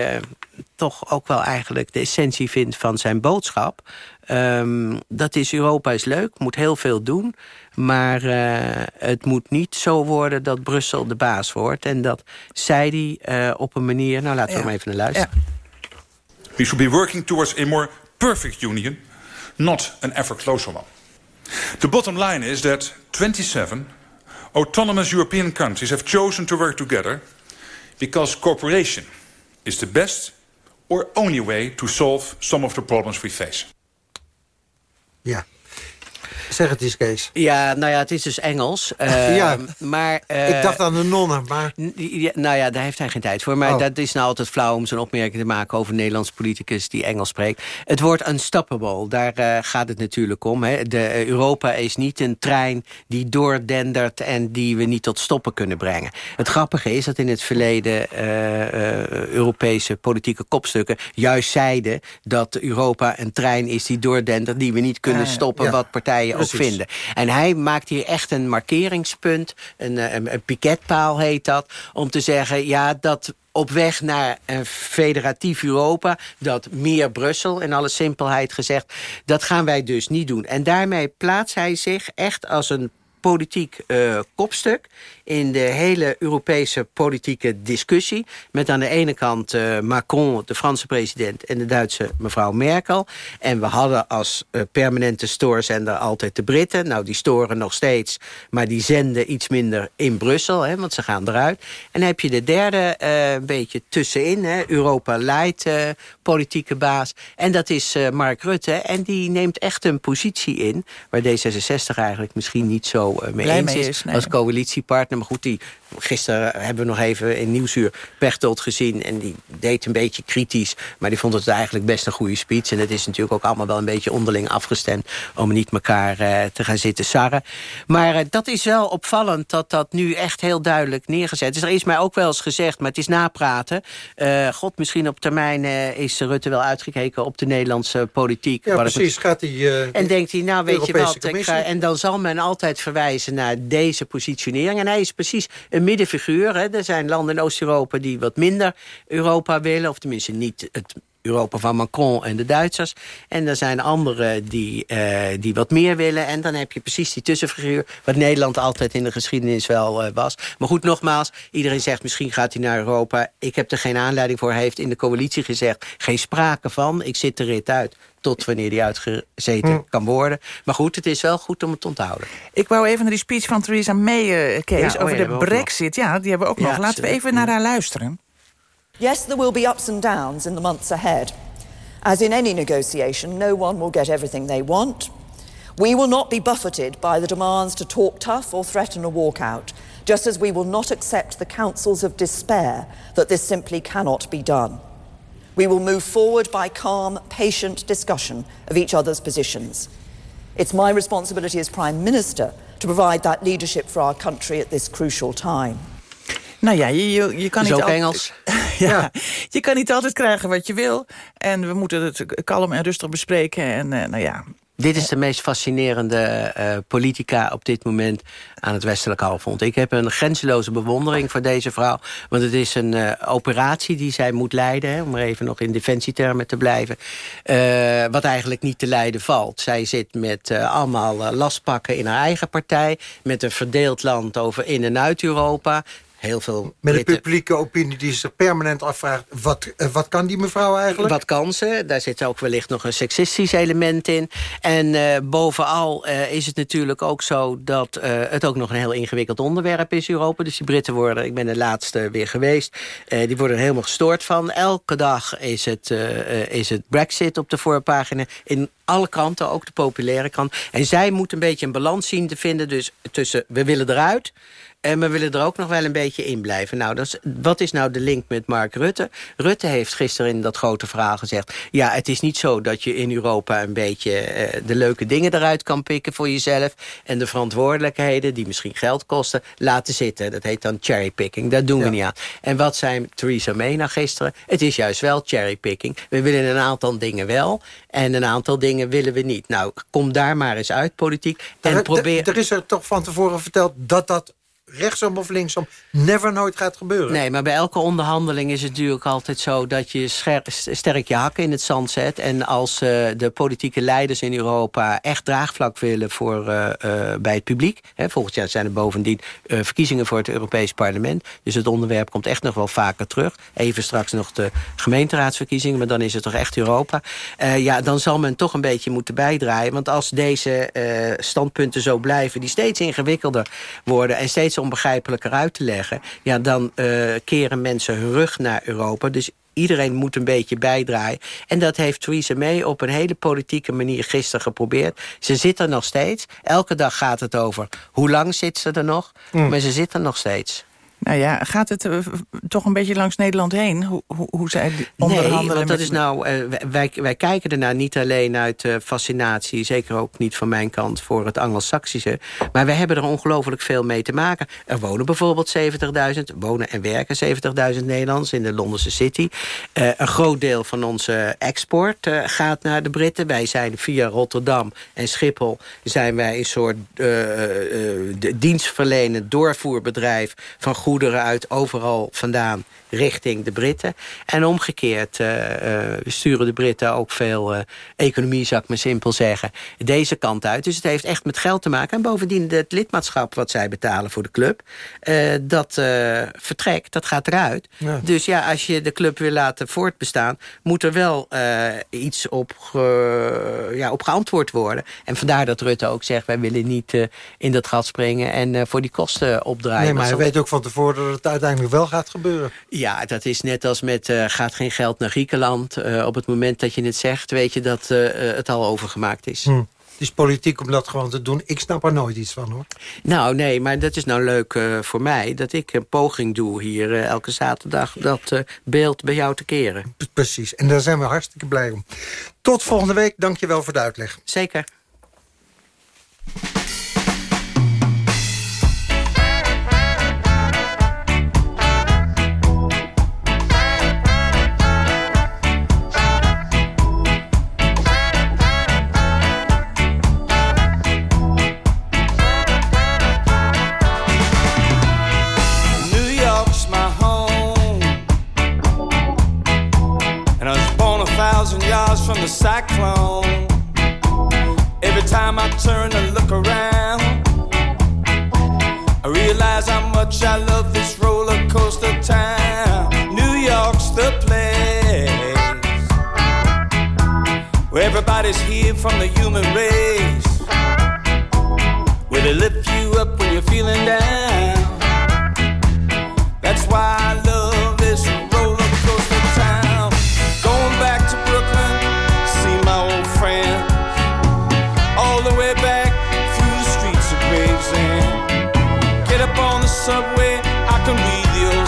toch ook wel eigenlijk de essentie vind van zijn boodschap. Um, dat is Europa is leuk, moet heel veel doen. Maar uh, het moet niet zo worden dat Brussel de baas wordt. En dat zei hij uh, op een manier... Nou, laten we ja. maar even naar luisteren. Ja.
We should be working towards a more perfect union, not an ever closer one. The bottom line is that 27 autonomous European countries have chosen to work together because cooperation is the best or only way to solve some of the problems we face.
Ja. Zeg het eens, Kees.
Ja, nou ja, het is dus Engels. Uh,
ja,
maar,
uh, ik dacht aan de nonnen, maar...
Ja, nou ja, daar heeft hij geen tijd voor. Maar
Oh.
dat is nou altijd flauw om zo'n opmerking te maken... over een Nederlandse politicus die Engels spreekt. Het woord unstoppable, daar uh, gaat het natuurlijk om. Hè. De, Europa is niet een trein die doordendert... en die we niet tot stoppen kunnen brengen. Het grappige is dat in het verleden... Europese politieke kopstukken juist zeiden... dat Europa een trein is die doordendert... die we niet kunnen stoppen, ja, wat partijen precies. ook vinden. En hij maakt hier echt een markeringspunt, een, een, een piketpaal heet dat... om te zeggen, ja, dat op weg naar een federatief Europa, dat meer Brussel, in alle simpelheid gezegd, dat gaan wij dus niet doen. En daarmee plaatst hij zich echt als een politiek uh, kopstuk in de hele Europese politieke discussie. Met aan de ene kant uh, Macron, de Franse president... en de Duitse mevrouw Merkel. En we hadden als uh, permanente stoorzender altijd de Britten. Nou, die storen nog steeds, maar die zenden iets minder in Brussel... Hè, want ze gaan eruit. En dan heb je de derde uh, een beetje tussenin, hè, Europa Light politieke baas. En dat is Mark Rutte. En die neemt echt een positie in... waar D66 eigenlijk misschien niet zo mee
Blij
eens
mee
is,
is, nee.
als coalitiepartner. Maar goed, die, gisteren hebben we nog even in Nieuwsuur Pechtold gezien... en die deed een beetje kritisch, maar die vond het eigenlijk best een goede speech. En het is natuurlijk ook allemaal wel een beetje onderling afgestemd... om niet elkaar uh, te gaan zitten sarren. Maar uh, dat is wel opvallend dat dat nu echt heel duidelijk neergezet is. Er is mij ook wel eens gezegd, maar het is napraten. Uh, God, misschien op termijn is Rutte wel uitgekeken op de Nederlandse politiek.
Ja, precies. Gaat hij,
en denkt hij, nou weet
Europese
je wat, ik ga, en dan zal men altijd verwijzen naar deze positionering. En hij is precies een middenfiguur. Hè. Er zijn landen in Oost-Europa die wat minder Europa willen. Of tenminste niet het Europa van Macron en de Duitsers. En er zijn anderen die, uh, die wat meer willen. En dan heb je precies die tussenfiguur... wat Nederland altijd in de geschiedenis wel uh, was. Maar goed, nogmaals, iedereen zegt misschien gaat hij naar Europa. Ik heb er geen aanleiding voor. Hij heeft in de coalitie gezegd, geen sprake van. Ik zit de rit uit tot wanneer die uitgezeten hm. kan worden. Maar goed, het is wel goed om het te onthouden.
Ik wou even naar die speech van Theresa May, uh, Kees...
Ja, oh
over
ja,
de brexit. Ja, die hebben we ook
Ja,
nog. Laten we even naar haar luisteren.
Yes, there will be ups and downs in the months ahead. As in any negotiation, no one will get everything they want. We will not be buffeted by the demands to talk tough or threaten a walkout, just as we will not accept the counsels of despair that this simply cannot be done. We will move forward by calm, patient discussion of each other's positions. It's my responsibility as Prime Minister to provide that leadership for our country at this crucial time.
Nou ja, je, je, je kan niet
ook
al-
Engels.
ja, je kan niet altijd krijgen wat je wil. En we moeten het kalm en rustig bespreken. En eh, nou ja,
Dit is de meest fascinerende eh, politica op dit moment aan het westelijk halfrond. Ik heb een grenzeloze bewondering voor deze vrouw. Want het is een eh, operatie die zij moet leiden. Hè, om er even nog in defensietermen te blijven. wat eigenlijk niet te leiden valt. Zij zit met allemaal lastpakken in haar eigen partij. Met een verdeeld land over in en uit Europa. Heel veel
Met een publieke opinie die zich permanent afvraagt... wat, eh, wat kan die mevrouw eigenlijk?
Wat kansen. Daar zit ook wellicht nog een seksistisch element in. En eh, bovenal eh, is het natuurlijk ook zo dat het ook nog een heel ingewikkeld onderwerp is, Europa. Dus die Britten worden, ik ben de laatste weer geweest, die worden er helemaal gestoord van. Elke dag is het, is het Brexit op de voorpagina. In alle kranten, ook de populaire krant. En zij moet een beetje een balans zien te vinden. Dus tussen we willen eruit. En we willen er ook nog wel een beetje in blijven. Nou, dat is, wat is nou de link met Mark Rutte? Rutte heeft gisteren in dat grote verhaal gezegd... ja, het is niet zo dat je in Europa een beetje eh, de leuke dingen eruit kan pikken voor jezelf... en de verantwoordelijkheden, die misschien geld kosten, laten zitten. Dat heet dan cherrypicking. Dat doen we niet aan. En wat zei Theresa May nou gisteren? Het is juist wel cherrypicking. We willen een aantal dingen wel en een aantal dingen willen we niet. Nou, kom daar maar eens uit, politiek. En
er,
probeer...
er is er toch van tevoren verteld dat dat rechtsom of linksom never nooit gaat gebeuren.
Nee, maar bij elke onderhandeling is het natuurlijk altijd zo... dat je sterk je hakken in het zand zet. En als eh, de politieke leiders in Europa echt draagvlak willen voor, eh, eh, bij het publiek... Hè, volgend jaar zijn er bovendien verkiezingen voor het Europees Parlement. Dus het onderwerp komt echt nog wel vaker terug. Even straks nog de gemeenteraadsverkiezingen, maar dan is het toch echt Europa. Ja, dan zal men toch een beetje moeten bijdraaien. Want als deze standpunten zo blijven... die steeds ingewikkelder worden en steeds onbegrijpelijker uit te leggen... ja, dan eh, keren mensen hun rug naar Europa. Dus iedereen moet een beetje bijdraaien. En dat heeft Theresa May op een hele politieke manier gisteren geprobeerd. Ze zit er nog steeds. Elke dag gaat het over hoe lang zit ze er nog.
Mm.
Maar ze zit er nog steeds.
Nou ja, gaat het uh, toch een beetje langs Nederland heen? Hoe, hoe, hoe zij onderhandelen?
Nee, want dat
met...
is nou, uh, wij, wij kijken ernaar niet alleen uit uh, fascinatie... zeker ook niet van mijn kant voor het Anglo-Saxische... maar wij hebben er ongelooflijk veel mee te maken. Er wonen bijvoorbeeld 70.000, wonen en werken 70.000 Nederlanders... in de Londense City. een groot deel van onze export gaat naar de Britten. Wij zijn via Rotterdam en Schiphol... zijn wij een soort dienstverlenend doorvoerbedrijf... van goederen uit overal vandaan richting de Britten. En omgekeerd uh, uh, sturen de Britten ook veel uh, economie, zou ik maar simpel zeggen, deze kant uit. Dus het heeft echt met geld te maken. En bovendien het lidmaatschap wat zij betalen voor de club, dat vertrekt, dat gaat eruit. Ja. Dus ja, als je de club wil laten voortbestaan, moet er wel iets op, ge, ja, op geantwoord worden. En vandaar dat Rutte ook zegt, wij willen niet in dat gat springen en voor die kosten opdraaien.
Nee, maar hij weet ook van tevoren dat het uiteindelijk wel gaat gebeuren.
Ja, dat is net als met uh, gaat geen geld naar Griekenland. Uh, op het moment dat je het zegt, weet je dat uh, het al overgemaakt is.
Hm. Het is politiek om dat gewoon te doen. Ik snap er nooit iets van, hoor.
Nou, nee, maar dat is nou leuk voor mij... dat ik een poging doe hier elke zaterdag... dat beeld bij jou te keren.
Precies, en daar zijn we hartstikke blij om. Tot volgende week, dank je wel voor de uitleg.
Zeker.
Turn and look around, I realize how much I love this roller coaster town. New York's the place where everybody's here from the human race, where they lift you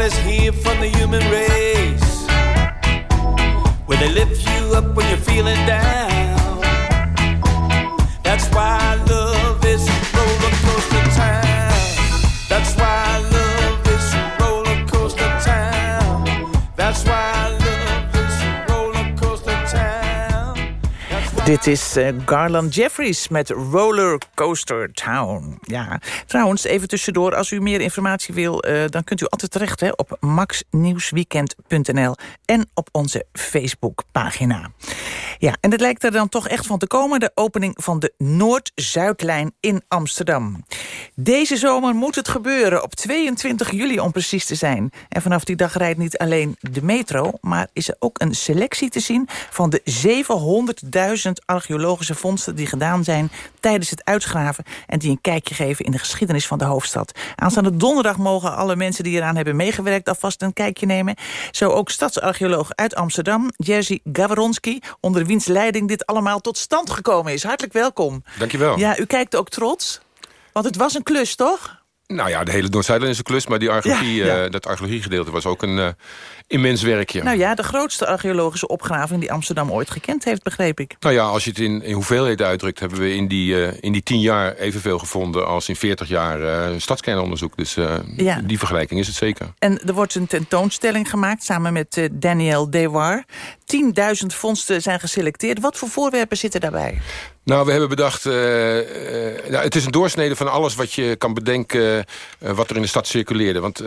where everybody's here from the human race, where they lift you up when you're feeling down.
Dit is uh, Garland Jeffries met Roller Coaster Town. Ja, trouwens, even tussendoor, als u meer informatie wil... Uh, dan kunt u altijd terecht hè, op maxnieuwsweekend.nl... en op onze Facebookpagina. Ja, en het lijkt er dan toch echt van te komen... de opening van de Noord-Zuidlijn in Amsterdam. Deze zomer moet het gebeuren, op 22 juli om precies te zijn. En vanaf die dag rijdt niet alleen de metro... maar is er ook een selectie te zien van de 700.000 archeologische vondsten... die gedaan zijn tijdens het uitgraven... en die een kijkje geven in de geschiedenis van de hoofdstad. Aanstaande donderdag mogen alle mensen die eraan hebben meegewerkt... alvast een kijkje nemen. Zo ook stadsarcheoloog uit Amsterdam, Jerzy Gawronski... onder wiens leiding dit allemaal tot stand gekomen is. Hartelijk welkom.
Dankjewel.
Ja, u kijkt ook trots, want het was een klus, toch?
Nou ja, de hele Noord-Zuidlijn is een klus, maar die archeologie,
Ja, ja.
eh, dat archeologiegedeelte was ook een, eh, immens werkje.
Nou ja, de grootste archeologische opgraving die Amsterdam ooit gekend heeft, begreep ik.
Nou ja, als je het in, in hoeveelheid uitdrukt... hebben we in die, uh, in die tien jaar evenveel gevonden... als in 40 jaar uh, stadskernonderzoek. Dus uh, ja. die vergelijking is het zeker.
En er wordt een tentoonstelling gemaakt samen met Daniel Dewar. 10.000 vondsten zijn geselecteerd. Wat voor voorwerpen zitten daarbij?
Nou, we hebben bedacht... Uh, uh, nou, het is een doorsnede van alles wat je kan bedenken... Uh, wat er in de stad circuleerde. Want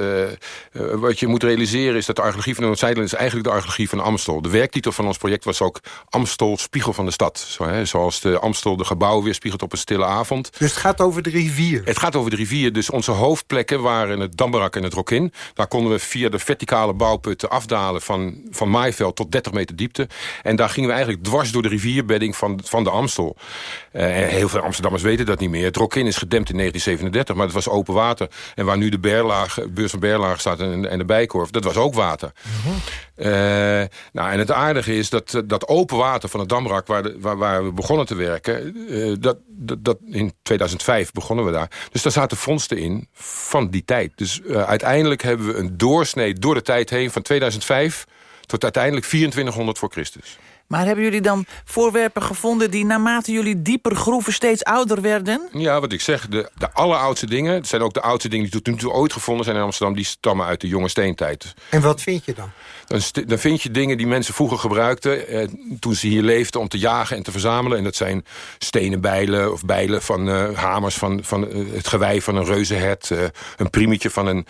wat je moet realiseren is dat de archeologie van Noord-Zuidland... is eigenlijk de archeologie van Amstel. De werktitel van ons project was ook Amstel, spiegel van de stad. Zo, hè, zoals de Amstel de gebouwen weerspiegelt op een stille avond.
Dus het gaat over de rivier?
Het gaat over de rivier. Dus onze hoofdplekken waren het Dambarak en het Rokin. Daar konden we via de verticale bouwputten afdalen... van, van maaiveld tot 30 meter diepte. En daar gingen we eigenlijk dwars door de rivierbedding van, van de Amstel. Uh, heel veel Amsterdammers weten dat niet meer. Het Rokin is gedempt in 1937, maar het was open water. En waar nu de Berlaag, beurs van Berlaag staat en, en de Bijkorf, dat was ook water. Uh nou, en het aardige is dat dat open water van het Damrak, waar, de, waar, waar, we begonnen te werken... Dat, dat, dat, in 2005 begonnen we daar. Dus daar zaten vondsten in van die tijd. Dus uiteindelijk hebben we een doorsnee door de tijd heen van 2005 tot uiteindelijk 2400 voor Christus.
Maar hebben jullie dan voorwerpen gevonden die naarmate jullie dieper groeven steeds ouder werden?
Ja, wat ik zeg, de, de alleroudste dingen, het zijn ook de oudste dingen die tot nu toe ooit gevonden zijn in Amsterdam, die stammen uit de jonge steentijd.
En wat vind je dan?
Dan, dan vind je dingen die mensen vroeger gebruikten eh, toen ze hier leefden om te jagen en te verzamelen. En dat zijn stenen bijlen of bijlen van uh, hamers van, van uh, het gewei van een reuzenhert, uh, een priemetje van een,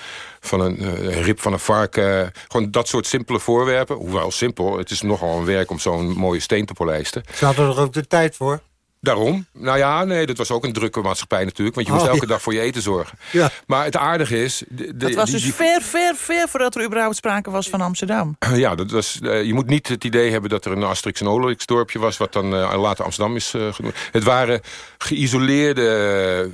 van een rib van een varken. gewoon dat soort simpele voorwerpen. Hoewel simpel, het is nogal een werk om zo'n mooie steen te polijsten.
Ze hadden er ook de tijd voor?
Daarom. Nou ja, nee, dat was ook een drukke maatschappij natuurlijk. Want je moest oh, elke ja. dag voor je eten zorgen.
Ja.
Maar het aardige is... De,
dat was die, dus die... ver, ver, ver voordat er überhaupt sprake was van Amsterdam.
Ja, dat was, uh, je moet niet het idee hebben dat er een Asterix en Obelix dorpje was... wat dan uh, later Amsterdam is uh, genoemd. Het waren geïsoleerde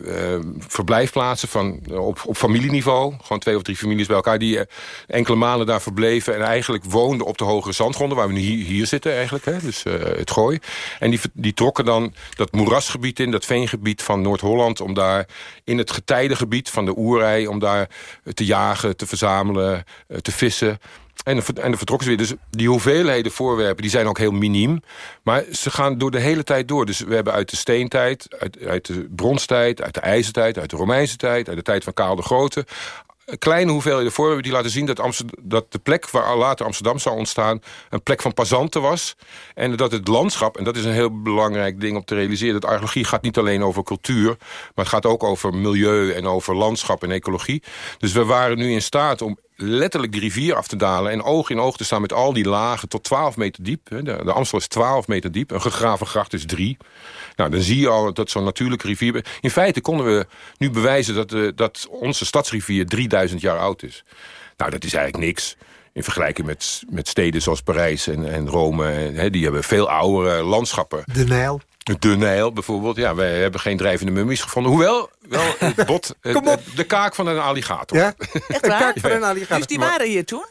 verblijfplaatsen van, op, op familieniveau. Gewoon twee of drie families bij elkaar... die enkele maanden daar verbleven en eigenlijk woonden op de hogere zandgronden... waar we nu hier, hier zitten eigenlijk, hè, dus het gooi. En die, die trokken dan dat moerasgebied in, dat veengebied van Noord-Holland... om daar in het getijdengebied van de oerij... om daar te jagen, te verzamelen, eh, te vissen... En en dan vertrokken ze weer. Dus die hoeveelheden voorwerpen die zijn ook heel miniem. Maar ze gaan door de hele tijd door. Dus we hebben uit de steentijd, uit, uit de bronstijd... uit de ijzertijd, uit de Romeinse tijd... uit de tijd van Karel de Grote kleine hoeveelheden voorwerpen die laten zien dat, Amsterdam, dat de plek waar later Amsterdam zou ontstaan... een plek van passanten was. En dat het landschap, en dat is een heel belangrijk ding om te realiseren... dat archeologie gaat niet alleen over cultuur... maar het gaat ook over milieu en over landschap en ecologie. Dus we waren nu in staat om letterlijk die rivier af te dalen... en oog in oog te staan met al die lagen tot 12 meter diep. De, de Amstel is 12 meter diep, een gegraven gracht is 3. Nou, dan zie je al dat zo'n natuurlijke rivier... In feite konden we nu bewijzen dat, de, dat onze stadsrivier 3000 jaar oud is. Nou, dat is eigenlijk niks in vergelijking met, met steden zoals Parijs en, en Rome. Die hebben veel oudere landschappen.
De Nijl.
De Nijl bijvoorbeeld. Ja, wij hebben geen drijvende mummies gevonden. Hoewel, wel het bot, het, de kaak van een alligator.
Ja? Echt waar? De kaak van een alligator.
Dus die waren hier toen?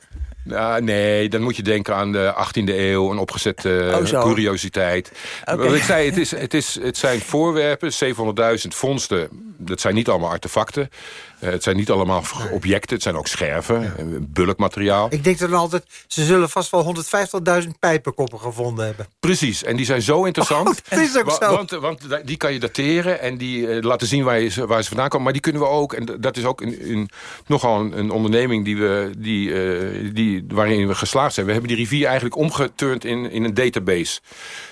Uh, nee, dan moet je denken aan de 18e eeuw, een opgezette oh, curiositeit. Okay. Wat ik zei, het, is, het, is, het zijn voorwerpen, 700.000 vondsten. Dat zijn niet allemaal artefacten. Uh, het zijn niet allemaal objecten, het zijn ook scherven, ja. bulkmateriaal.
Ik denk dan altijd, ze zullen vast wel 150.000 pijpenkoppen gevonden hebben.
Precies, en die zijn zo interessant.
Oh, dat is ook zo.
Want, want, die kan je dateren en die uh, laten zien waar, je, waar ze vandaan komen. Maar die kunnen we ook, en dat is ook een, een, nogal een, een, onderneming die we, die, uh, die, waarin we geslaagd zijn. We hebben die rivier eigenlijk omgeturnd in, in een database.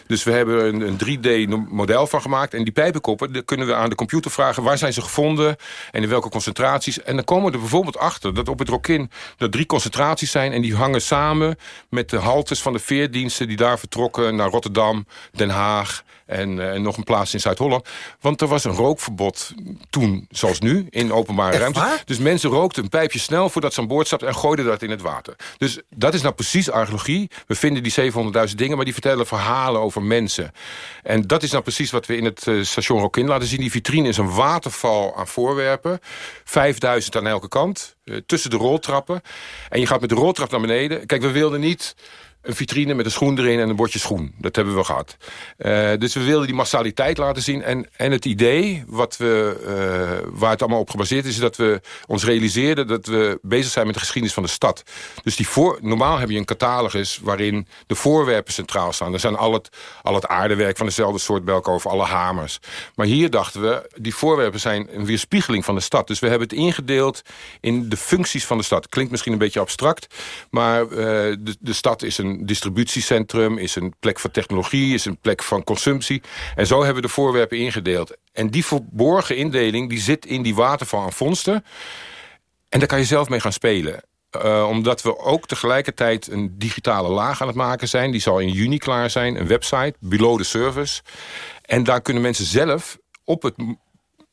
Dus we hebben een, een 3D-model van gemaakt. En die pijpenkoppen daar kunnen we aan de computer vragen... waar zijn ze gevonden en in welke concentraties. En dan komen we er bijvoorbeeld achter dat op het Rokin... er drie concentraties zijn en die hangen samen... met de haltes van de veerdiensten die daar vertrokken... naar Rotterdam, Den Haag en, uh, nog een plaats in Zuid-Holland. Want er was een rookverbod toen, zoals nu, in openbare ruimte. Dus mensen rookten een pijpje snel voordat ze aan boord stapten... en gooiden dat in het water. Dus dat is nou precies archeologie. We vinden die 700.000 dingen, maar die vertellen verhalen over mensen. En dat is nou precies wat we in het uh, station Rokin laten zien. Die vitrine is een waterval aan voorwerpen. 5000 aan elke kant, uh, tussen de roltrappen. En je gaat met de roltrap naar beneden. Kijk, we wilden niet een vitrine met een schoen erin en een bordje schoen. Dat hebben we gehad. Uh, dus we wilden die massaliteit laten zien. En, en het idee wat we, uh, waar het allemaal op gebaseerd is... is dat we ons realiseerden dat we bezig zijn met de geschiedenis van de stad. Dus die voor, normaal heb je een catalogus waarin de voorwerpen centraal staan. Er zijn al het, al het aardewerk van dezelfde soort bij over, alle hamers. Maar hier dachten we, die voorwerpen zijn een weerspiegeling van de stad. Dus we hebben het ingedeeld in de functies van de stad. Klinkt misschien een beetje abstract, maar uh, de, de stad is een distributiecentrum... is een plek van technologie, is een plek van consumptie. En zo hebben we de voorwerpen ingedeeld. En die verborgen indeling die zit in die waterval aan vondsten. En daar kan je zelf mee gaan spelen. Uh, omdat we ook tegelijkertijd een digitale laag aan het maken zijn. Die zal in juni klaar zijn. Een website, below the service. En daar kunnen mensen zelf op het,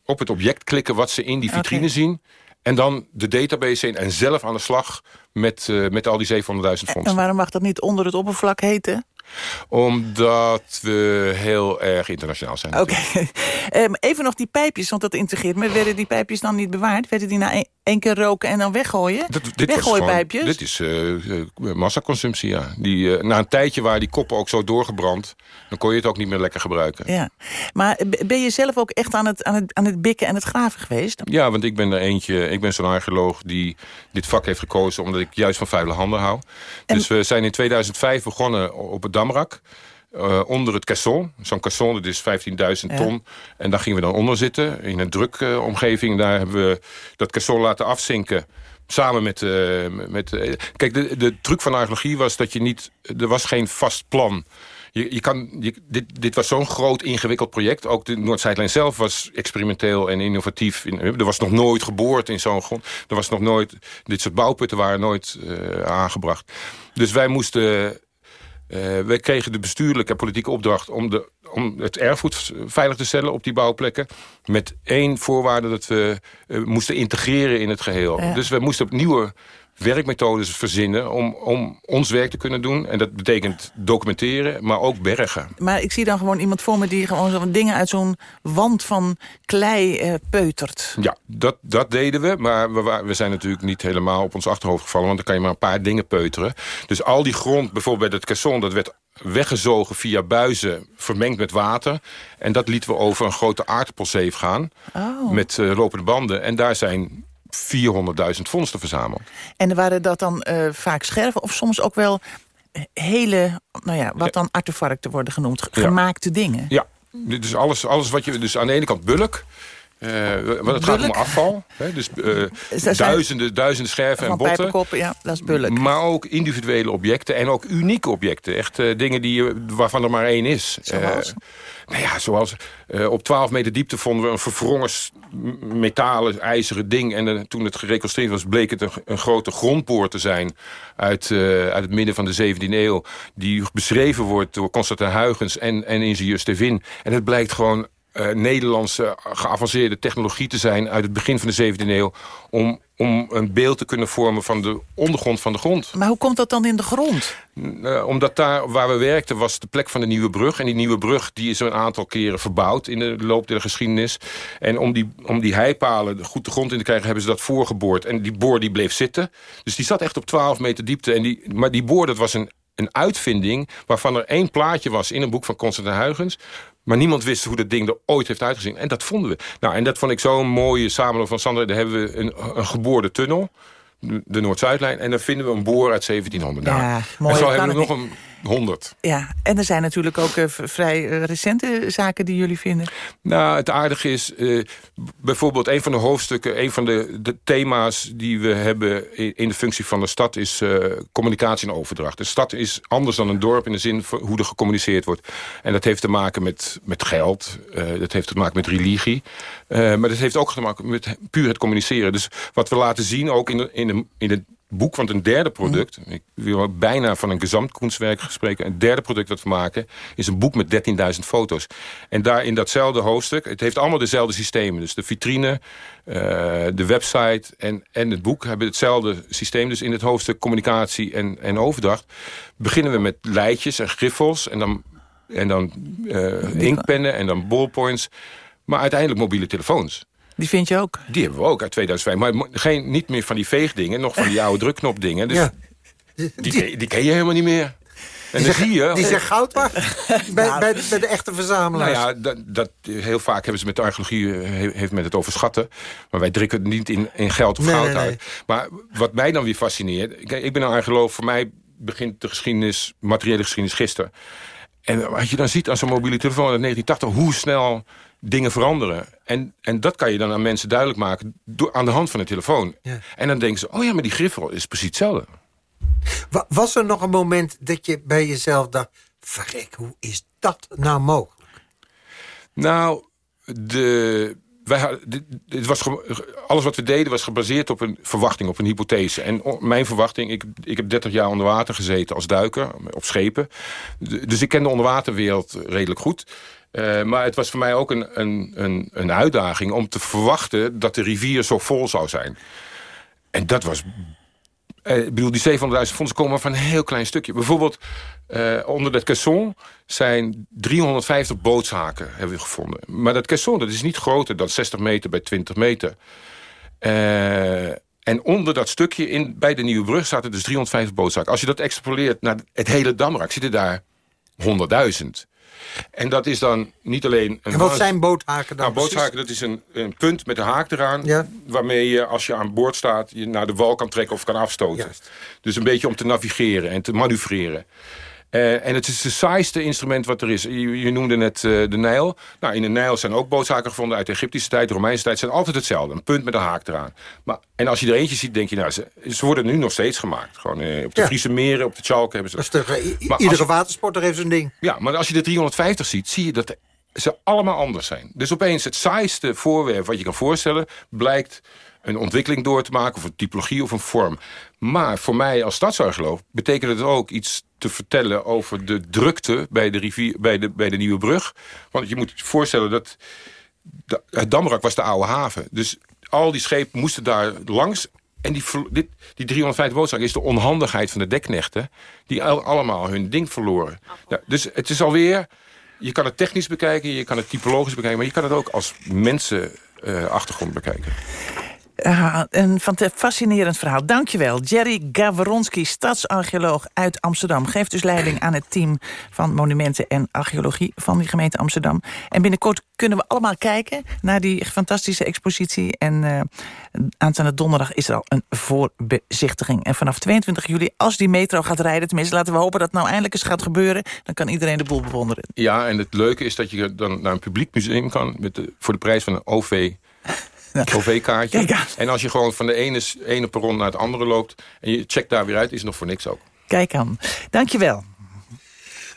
op het object klikken... wat ze in die vitrine okay. zien. En dan de database in en zelf aan de slag met, uh, met al die 700.000 fondsen.
En waarom mag dat niet onder het oppervlak heten?
Omdat we heel erg internationaal zijn.
Oké. Okay. um, even nog die pijpjes, want dat integreert me. Werden die pijpjes dan niet bewaard? Werden die na één keer roken en dan weggooien?
Dat, dit
Weggooipijpjes?
Dit is uh, massaconsumptie, ja. Die, uh, na een tijdje waren die koppen ook zo doorgebrand... dan kon je het ook niet meer lekker gebruiken.
Ja. Maar ben je zelf ook echt aan het, aan het, aan het bikken en het graven geweest?
Ja, want ik ben er eentje... Ik ben zo'n archeoloog die dit vak heeft gekozen... omdat ik juist van vuile handen hou. En... Dus we zijn in 2005 begonnen op het Damrak... Uh, onder het caisson. Zo'n caisson, dat is 15.000 ja. ton. En daar gingen we dan onder zitten, in een drukomgeving. Uh, daar hebben we dat caisson laten afzinken. Samen met... Uh, met kijk, de, de truc van archeologie was dat je niet... Er was geen vast plan. Je, je kan, je, dit, dit was zo'n groot, ingewikkeld project. Ook de Noordzijlijn zelf was experimenteel en innovatief. Er was nog nooit geboord in zo'n grond. Er was nog nooit... Dit soort bouwputten waren nooit aangebracht. Dus wij moesten wij kregen de bestuurlijke en politieke opdracht... Om, de, om het erfgoed veilig te stellen op die bouwplekken. Met één voorwaarde dat we uh, moesten integreren in het geheel. Ja. Dus we moesten op nieuwe werkmethodes verzinnen om, om ons werk te kunnen doen. En dat betekent documenteren, maar ook bergen.
Maar ik zie dan gewoon iemand voor me die gewoon zo'n dingen uit zo'n wand van klei uh, peutert.
Ja, dat, dat deden we. Maar we, we zijn natuurlijk niet helemaal op ons achterhoofd gevallen. Want dan kan je maar een paar dingen peuteren. Dus al die grond, bijvoorbeeld bij het caisson, dat werd weggezogen via buizen, vermengd met water. En dat lieten we over een grote aardappelzeef gaan.
Oh.
Met uh, lopende banden. En daar zijn 400.000 vondsten verzameld.
En waren dat dan uh, vaak scherven of soms ook wel hele, nou ja, wat dan artefacten worden genoemd, gemaakte
ja.
dingen?
Ja, dus alles, alles wat je, dus aan de ene kant bulk, want het gaat om afval. Hè, dus uh, duizenden, duizenden scherven en botten.
Ja, dat is bulk.
Maar ook individuele objecten en ook unieke objecten. Echt uh, dingen die, waarvan er maar één is.
Zoals?
nou ja, zoals op 12 meter diepte vonden we een verwrongen metalen, ijzeren ding. En toen het gereconstrueerd was, bleek het een, een grote grondpoort te zijn... Uit, uit het midden van de 17e eeuw. Die beschreven wordt door Constantin Huygens en, en ingenieur Stevin. En het blijkt gewoon uh, Nederlandse geavanceerde technologie te zijn... uit het begin van de 17e eeuw... om, om een beeld te kunnen vormen van de ondergrond van de grond.
Maar hoe komt dat dan in de grond?
Uh, omdat daar waar we werkten was de plek van de Nieuwe Brug. En die Nieuwe Brug die is een aantal keren verbouwd in de loop der geschiedenis. En om die, om die heipalen goed de grond in te krijgen... hebben ze dat voorgeboord. En die boor die bleef zitten. Dus die zat echt op 12 meter diepte. En die, maar die boor dat was een een uitvinding waarvan er één plaatje was in een boek van Constantin Huygens. Maar niemand wist hoe dat ding er ooit heeft uitgezien. En dat vonden we. Nou, en dat vond ik zo'n mooie samenloop van Sander. Daar hebben we een, een geboorde tunnel. De Noord-Zuidlijn. En dan vinden we een boor uit 1700.
Ja,
nou,
mooi.
En zo hebben we nog een 100.
Ja, en er zijn natuurlijk ook uh, vrij uh, recente zaken die jullie vinden.
Nou, het aardige is uh, bijvoorbeeld een van de hoofdstukken... een van de, de thema's die we hebben in, in, de functie van de stad... is communicatie en overdracht. De stad is anders dan een dorp in de zin van hoe er gecommuniceerd wordt. En dat heeft te maken met, met geld, dat heeft te maken met religie... maar dat heeft ook te maken met puur het communiceren. Dus wat we laten zien, ook in de, in de, in de boek, want een derde product... ik wil bijna van een gezamtkunstwerk spreken... een derde product dat we maken is een boek met 13.000 foto's. En daar in datzelfde hoofdstuk, het heeft allemaal dezelfde systemen. Dus de vitrine, uh, de website en, en het boek hebben hetzelfde systeem. Dus in het hoofdstuk communicatie en, en overdracht... beginnen we met lijtjes en griffels en dan, en dan uh, inkpennen en dan ballpoints... maar uiteindelijk mobiele telefoons.
Die vind je ook?
Die hebben we ook uit 2005. Maar geen, niet meer van die veegdingen, nog van die oude drukknopdingen. Dus
ja.
die, die, die ken je helemaal niet meer. En zie je...
Die zijn goud waard bij, bij, de, bij de echte verzamelaars.
Nou ja, dat, dat, heel vaak hebben ze met de archeologie eh, heeft met het over schatten. Maar wij drukken het niet in, in geld of
Nee,
goud
nee, nee.
uit. Maar wat mij dan weer fascineert... Kijk, ik ben een archeoloog. Voor mij begint de geschiedenis, materiële geschiedenis gisteren. En wat je dan ziet aan zo'n mobiele telefoon uit 1980... hoe snel dingen veranderen. En, en dat kan je dan aan mensen duidelijk maken... Door, aan de hand van de telefoon.
Ja.
En dan denken ze, oh ja, maar die griffel is precies hetzelfde.
Wa- Was er nog een moment dat je bij jezelf dacht... verrek, hoe is dat nou mogelijk?
Nou, de, wij, dit was, alles wat we deden was gebaseerd op een verwachting, op een hypothese. En mijn verwachting, ik, ik heb 30 jaar onder water gezeten als duiker, op schepen. Dus ik ken de onderwaterwereld redelijk goed. Eh, maar het was voor mij ook een, een, een, een uitdaging om te verwachten dat de rivier zo vol zou zijn. En dat was eh, ik bedoel, die 700.000 fondsen komen van een heel klein stukje. Bijvoorbeeld, eh, onder dat caisson zijn 350 bootshaken hebben we gevonden. Maar dat caisson dat is niet groter dan 60 meter bij 20 meter. En onder dat stukje in, bij de Nieuwe Brug zaten dus 350 bootshaken. Als je dat extrapoleert naar het hele Damrak, zitten daar 100.000. En dat is dan niet alleen... Een
En wat zijn boothaken dan
nou, boothaken, dat is een, een punt met een haak eraan... waarmee je, als je aan boord staat... je naar de wal kan trekken of kan afstoten. Dus een beetje om te navigeren en te manoeuvreren. Eh, en het is het saaiste instrument wat er is. Je, je noemde net eh, de Nijl. Nou, in de Nijl zijn ook bootzaken gevonden uit de Egyptische tijd, de Romeinse tijd. zijn altijd hetzelfde. Een punt met een haak eraan. Maar, en als je er eentje ziet, denk je, nou, ze, ze worden nu nog steeds gemaakt. Gewoon eh, op de
Ja.
Friese meren, op de Chalk hebben ze
Dat is toch, i-
Maar
iedere
als-
watersporter heeft zijn ding.
ja, maar als je de 350 ziet, zie je dat ze allemaal anders zijn. Dus opeens het saaiste voorwerp wat je kan voorstellen... blijkt een ontwikkeling door te maken... of een typologie of een vorm. Maar voor mij als stadsarcheoloog betekent het ook iets te vertellen... over de drukte bij de, rivier, bij de, bij de Nieuwe Brug. Want je moet je voorstellen dat... de- het Damrak was de oude haven. Dus al die schepen moesten daar langs... En die, dit, die 350 bootzakken is de onhandigheid van de dekknechten... die al- allemaal hun ding verloren. Ja, dus het is alweer... Je kan het technisch bekijken, je kan het typologisch bekijken... maar je kan het ook als mensenachtergrond bekijken.
Ah, een fascinerend verhaal. Dankjewel. Jerry Gawronski, stadsarcheoloog uit Amsterdam... geeft dus leiding aan het team van monumenten en archeologie... van die gemeente Amsterdam. En binnenkort kunnen we allemaal kijken naar die fantastische expositie. En eh aanstaande donderdag is er al een voorbezichtiging. En vanaf 22 juli, als die metro gaat rijden... tenminste, laten we hopen dat het nou eindelijk eens gaat gebeuren... dan kan iedereen de boel bewonderen.
Ja, en het leuke is dat je dan naar een publiek museum kan... Met de, voor de prijs van een OV... OV-kaartje. En als je gewoon van de ene, ene perron naar het andere loopt... en je checkt daar weer uit, is het nog voor niks ook.
Kijk aan. Dankjewel.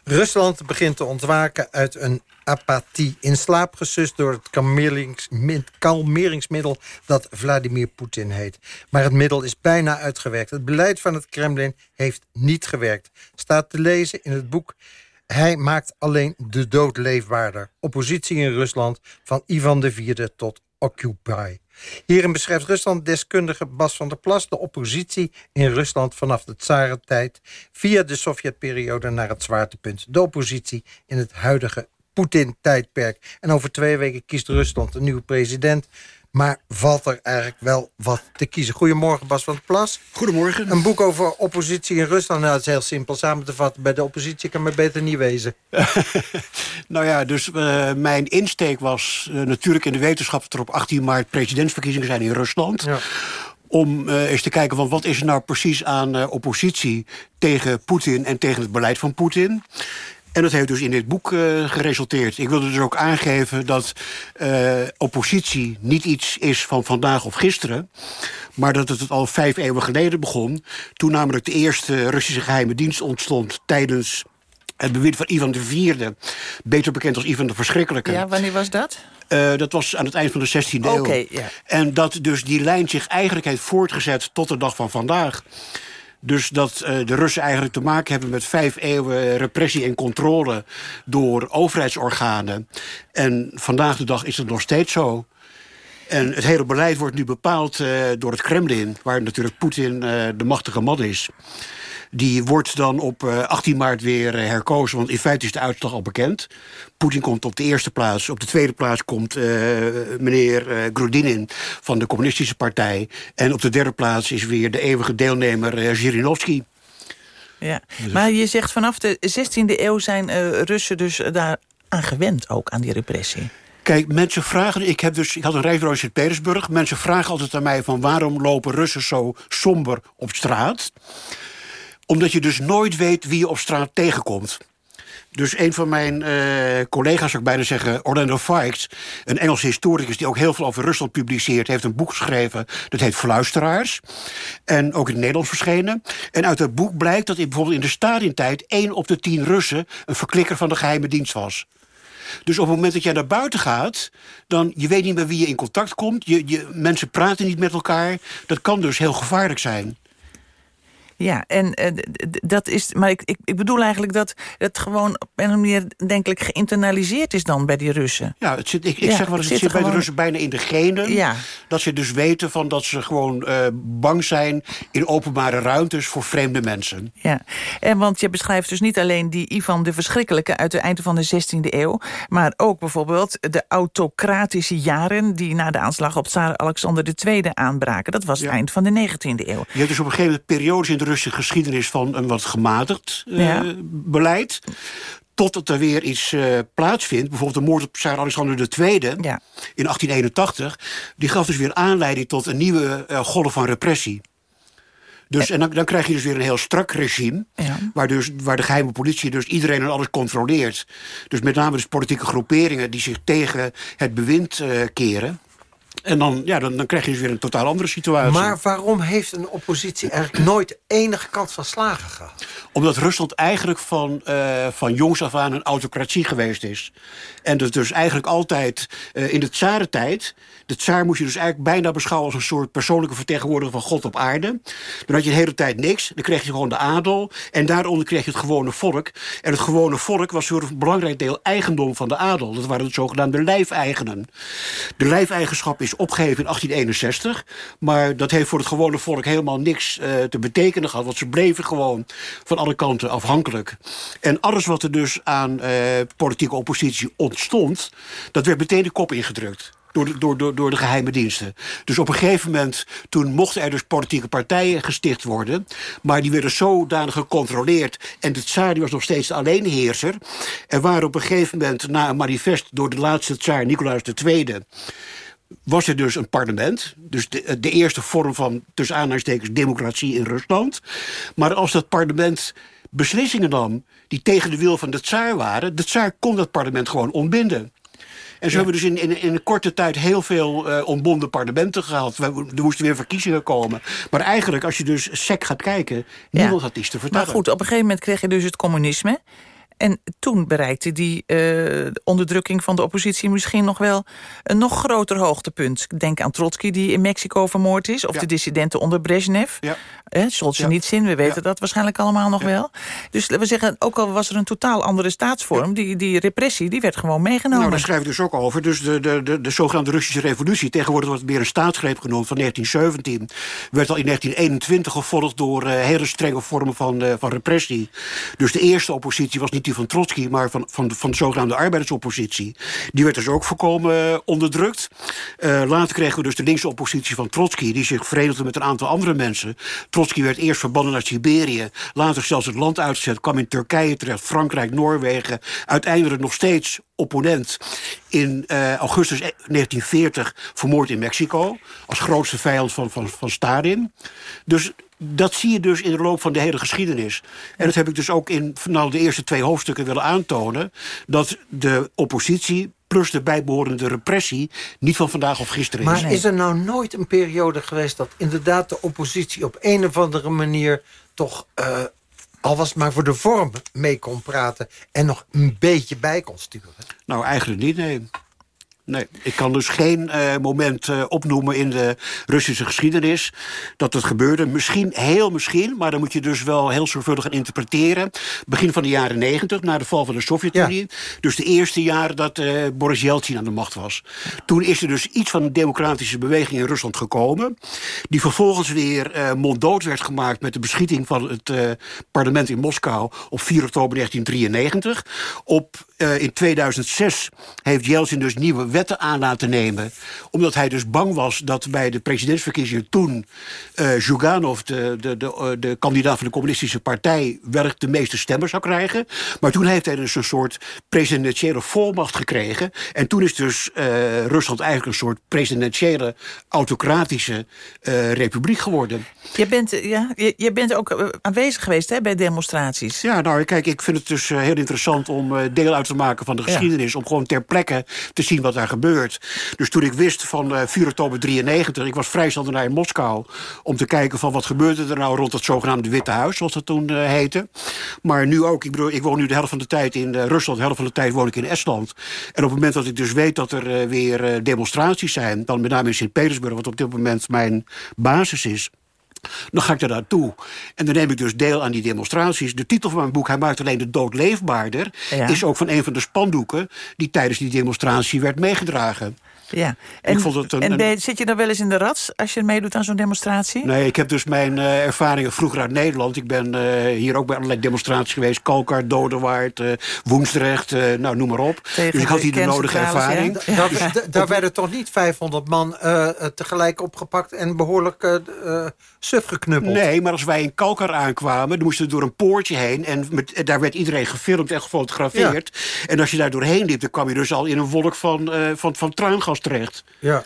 Rusland begint te ontwaken uit een apathie. In slaap gesust door het kalmeringsmi- kalmeringsmiddel dat Vladimir Poetin heet. Maar het middel is bijna uitgewerkt. Het beleid van het Kremlin heeft niet gewerkt. Staat te lezen in het boek... Hij maakt alleen de dood leefbaarder. Oppositie in Rusland van Ivan IV tot Occupy. Hierin beschrijft Rusland-deskundige Bas van der Plas... de oppositie in Rusland vanaf de tsarentijd... via de Sovjetperiode naar het zwaartepunt. De oppositie in het huidige Poetin-tijdperk. En over twee weken kiest Rusland een nieuwe president... Maar valt er eigenlijk wel wat te kiezen. Goedemorgen, Bas van der Plas.
Goedemorgen.
Een boek over oppositie in Rusland. Nou, het is heel simpel samen te vatten. Bij de oppositie kan maar beter niet wezen.
Nou ja, dus eh, mijn insteek was eh, natuurlijk in de wetenschap... dat er op 18 maart presidentsverkiezingen zijn in Rusland. Om eh, eens te kijken van wat is er nou precies aan oppositie tegen Poetin... en tegen het beleid van Poetin. En dat heeft dus in dit boek eh, geresulteerd. Ik wilde dus ook aangeven dat eh, oppositie niet iets is van vandaag of gisteren... maar dat het al vijf eeuwen geleden begon... toen namelijk de eerste Russische geheime dienst ontstond... tijdens het bewind van Ivan IV, beter bekend als Ivan de Verschrikkelijke.
Ja, wanneer was dat?
Eh, dat was aan het eind van de 16e eeuw.
Oké, ja.
En dat dus die lijn zich eigenlijk heeft voortgezet tot de dag van vandaag. Dus dat eh, de Russen eigenlijk te maken hebben met vijf eeuwen repressie en controle door overheidsorganen. En vandaag de dag is het nog steeds zo. En het hele beleid wordt nu bepaald eh, door het Kremlin, waar natuurlijk Poetin eh, de machtige man is. Die wordt dan op eh, 18 maart weer eh, herkozen, want in feite is de uitslag al bekend. Poetin komt op de eerste plaats. Op de tweede plaats komt eh, meneer eh Grudinin van de Communistische Partij. En op de derde plaats is weer de eeuwige deelnemer eh Zhirinovsky.
Ja. Maar je zegt vanaf de 16e eeuw zijn uh, Russen dus daar aan gewend ook, aan die repressie.
Kijk, mensen vragen... Ik, heb dus, ik had een reisbureau in Sint-Petersburg. Mensen vragen altijd aan mij van... waarom lopen Russen zo somber op straat? Omdat je dus nooit weet wie je op straat tegenkomt. Dus een van mijn uh, collega's, zou ik bijna zeggen, Orlando Fikes... een Engelse historicus die ook heel veel over Rusland publiceert... heeft een boek geschreven, dat heet Fluisteraars. En ook in het Nederlands verschenen. En uit dat boek blijkt dat in, bijvoorbeeld in de Stalin-tijd... één op de tien Russen een verklikker van de geheime dienst was. Dus op het moment dat jij naar buiten gaat... dan je weet niet met wie je in contact komt. Je, je, mensen praten niet met elkaar. Dat kan dus heel gevaarlijk zijn.
Ja, en uh, dat is. Maar ik, ik, ik bedoel eigenlijk dat het gewoon op een manier, denk ik, geïnternaliseerd is dan bij die Russen.
Ja, het zit, ik, ik zeg wel eens, het zit, bij de Russen bijna in de genen. Ja. Dat ze dus weten van dat ze gewoon uh, bang zijn in openbare ruimtes voor vreemde mensen.
Ja, en want je beschrijft dus niet alleen die Ivan de Verschrikkelijke uit het einde van de 16e eeuw, maar ook bijvoorbeeld de autocratische jaren die na de aanslag op Tsar Alexander II aanbraken. Dat was het eind van de 19e eeuw.
Je hebt dus op een gegeven moment periodes in de Russische geschiedenis van een wat gematigd uh, beleid. Totdat er weer iets uh, plaatsvindt. Bijvoorbeeld de moord op Tsar Alexander II ja. in 1881. Die gaf dus weer aanleiding tot een nieuwe uh, golf van repressie. Dus, en dan, dan, krijg je dus weer een heel strak regime... Ja. Waar, dus, waar de geheime politie dus iedereen en alles controleert. Dus met name dus politieke groeperingen... die zich tegen het bewind uh, keren. En dan, ja, dan, dan krijg je dus weer een totaal andere situatie.
Maar waarom heeft een oppositie eigenlijk nooit enige kans van slagen gehad?
Omdat Rusland eigenlijk van, uh, van jongs af aan een autocratie geweest is. En dat dus eigenlijk altijd uh, in de tsarentijd... de tsaar moest je dus eigenlijk bijna beschouwen... als een soort persoonlijke vertegenwoordiger van God op aarde. Dan had je de hele tijd niks. Dan kreeg je gewoon de adel. En daaronder kreeg je het gewone volk. En het gewone volk was voor een belangrijk deel eigendom van de adel. Dat waren de zogenaamde lijfeigenen. De lijfeigenschap is opgegeven in 1861. Maar dat heeft voor het gewone volk helemaal niks uh, te betekenen gehad. Want ze bleven gewoon van alle kanten afhankelijk. En alles wat er dus aan uh, politieke oppositie ontstond... dat werd meteen de kop ingedrukt. Door de, door, door de geheime diensten. Dus op een gegeven moment, toen mochten er dus politieke partijen gesticht worden. Maar die werden zodanig gecontroleerd. En de tsaar die was nog steeds de alleenheerser. Er waren op een gegeven moment, na een manifest door de laatste tsaar, Nicolaas II was er dus een parlement. Dus de, de eerste vorm van, tussen aanhalingstekens, democratie in Rusland. Maar als dat parlement beslissingen nam die tegen de wil van de tsaar waren... de tsaar kon dat parlement gewoon ontbinden. En zo hebben we dus in, in, in, een korte tijd heel veel uh, ontbonden parlementen gehad. er moesten weer verkiezingen komen. Maar eigenlijk, als je dus sec gaat kijken, niemand had iets te vertellen.
Maar goed, op een gegeven moment kreeg je dus het communisme. En toen bereikte die uh, onderdrukking van de oppositie misschien nog wel een nog groter hoogtepunt. Denk aan Trotsky die in Mexico vermoord is. Of ja. de dissidenten onder Brezhnev. Ja. Eh, Solzhenitsyn, ja. we weten dat waarschijnlijk allemaal nog wel. Dus we zeggen, ook al was er een totaal andere staatsvorm... Die, die repressie, die werd gewoon meegenomen.
Nou, daar schrijf ik dus ook over. Dus de, de, de, de zogenaamde Russische revolutie... tegenwoordig wordt het meer een staatsgreep genoemd van 1917... werd al in 1921 gevolgd door uh, hele strenge vormen van, uh, van repressie. Dus de eerste oppositie was niet die van Trotsky... maar van, van, van de zogenaamde arbeidersoppositie. Die werd dus ook voorkomen onderdrukt. Uh, later kregen we dus de linkse oppositie van Trotsky... die zich verenigde met een aantal andere mensen. Trotsky werd eerst verbannen naar Siberië. Later zelfs het land uitgezet, kwam in Turkije terecht... Frankrijk, Noorwegen. Uiteindelijk nog steeds opponent in uh, augustus 1940 vermoord in Mexico... als grootste vijand van, van, van Stalin. Dus dat zie je dus in de loop van de hele geschiedenis. En dat heb ik dus ook in nou, de eerste twee hoofdstukken willen aantonen... dat de oppositie plus de bijbehorende repressie... niet van vandaag of gisteren
is. Maar is er nou nooit een periode geweest... dat inderdaad de oppositie op een of andere manier... toch, uh, al was het maar voor de vorm, mee kon praten... en nog een beetje bij kon sturen?
Nou, eigenlijk niet, nee. Nee, ik kan dus geen uh, moment uh, opnoemen in de Russische geschiedenis dat het gebeurde. Misschien, heel misschien, maar dan moet je dus wel heel zorgvuldig gaan interpreteren. Begin van de jaren negentig, na de val van de Sovjet-Unie. Ja. Dus de eerste jaren dat uh, Boris Yeltsin aan de macht was. Toen is er dus iets van een democratische beweging in Rusland gekomen. Die vervolgens weer monddood werd gemaakt met de beschieting van het parlement in Moskou op 4 oktober 1993. Op, in 2006 heeft Yeltsin dus nieuwe wetten aan laten nemen. Omdat hij dus bang was dat bij de presidentsverkiezingen toen... Uh, Zhuganov, de, de, de, uh, de kandidaat van de communistische partij... wellicht de meeste stemmen zou krijgen. Maar toen heeft hij dus een soort presidentiële volmacht gekregen. En toen is dus uh, Rusland eigenlijk een soort presidentiële... autocratische republiek geworden.
Je bent, ja, je, je bent ook aanwezig geweest hè, bij demonstraties.
Ja, nou, kijk, ik vind het dus heel interessant om deel uit te maken van de geschiedenis... Ja. om gewoon ter plekke te zien wat daar gebeurt. Dus toen ik wist van uh, 4 oktober 93... ik was vrij snel daarna in Moskou... om te kijken van wat gebeurde er nou rond het zogenaamde Witte Huis... zoals dat toen uh, heette. Maar nu ook, ik bedoel, ik woon nu de helft van de tijd in uh, Rusland... de helft van de tijd woon ik in Estland. En op het moment dat ik dus weet dat er weer demonstraties zijn... dan met name in Sint-Petersburg, wat op dit moment mijn basis is... Dan ga ik daar naartoe. En dan neem ik dus deel aan die demonstraties. De titel van mijn boek, hij maakt alleen de dood leefbaarder... Ja. is ook van een van de spandoeken... die tijdens die demonstratie werd meegedragen.
Ja, en, ik vond het een, en ben, zit je dan wel eens in de rats als je meedoet aan zo'n demonstratie?
Nee, ik heb dus mijn uh, ervaringen vroeger uit Nederland. Ik ben uh, hier ook bij allerlei demonstraties geweest. Kalkar, Dodewaard, uh, Woensdrecht, nou noem maar op.
Tegen
dus ik had hier de nodige ervaring.
Ja. Ja. Daar, daar werden toch niet 500 man tegelijk opgepakt en behoorlijk suf geknuppeld?
Nee, maar als wij in Kalkar aankwamen, dan moesten we door een poortje heen. En met, daar werd iedereen gefilmd en gefotografeerd. Ja. En als je daar doorheen liep, dan kwam je dus al in een wolk van, van, van traangas terecht.
Ja.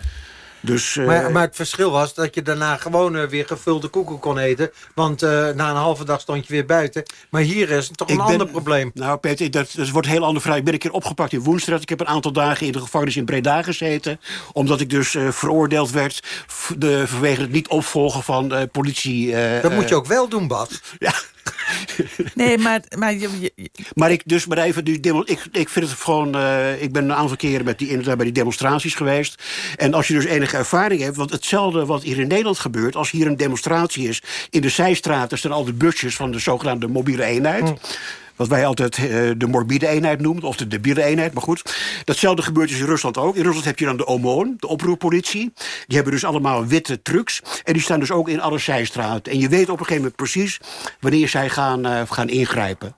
Dus, uh,
maar, maar, het verschil was dat je daarna gewoon uh, weer gevulde koeken kon eten. Want uh, na een halve dag stond je weer buiten. Maar hier is het toch een ben, ander probleem.
Nou Peter, dat, dat wordt heel ander vraag. Ik ben een keer opgepakt in Woensdrecht. Ik heb een aantal dagen in de gevangenis in Breda gezeten. Omdat ik dus veroordeeld werd de, vanwege het niet opvolgen van politie.
dat moet je ook wel doen, Bas.
Ja.
nee, maar... Maar, je, je,
maar ik, dus maar even, die demo, ik, ik vind het gewoon... Uh, ik ben een aantal keren met die, bij die demonstraties geweest. En als je dus enige ervaring hebt... want hetzelfde wat hier in Nederland gebeurt... als hier een demonstratie is... in de zijstraten staan al de busjes van de zogenaamde mobiele eenheid... Hm wat wij altijd uh, de morbide eenheid noemen, of de debiele eenheid, maar goed. Datzelfde gebeurt dus in Rusland ook. In Rusland heb je dan de OMON, de oproerpolitie. Die hebben dus allemaal witte trucks. En die staan dus ook in alle zijstraten. En je weet op een gegeven moment precies wanneer zij gaan, uh, gaan ingrijpen.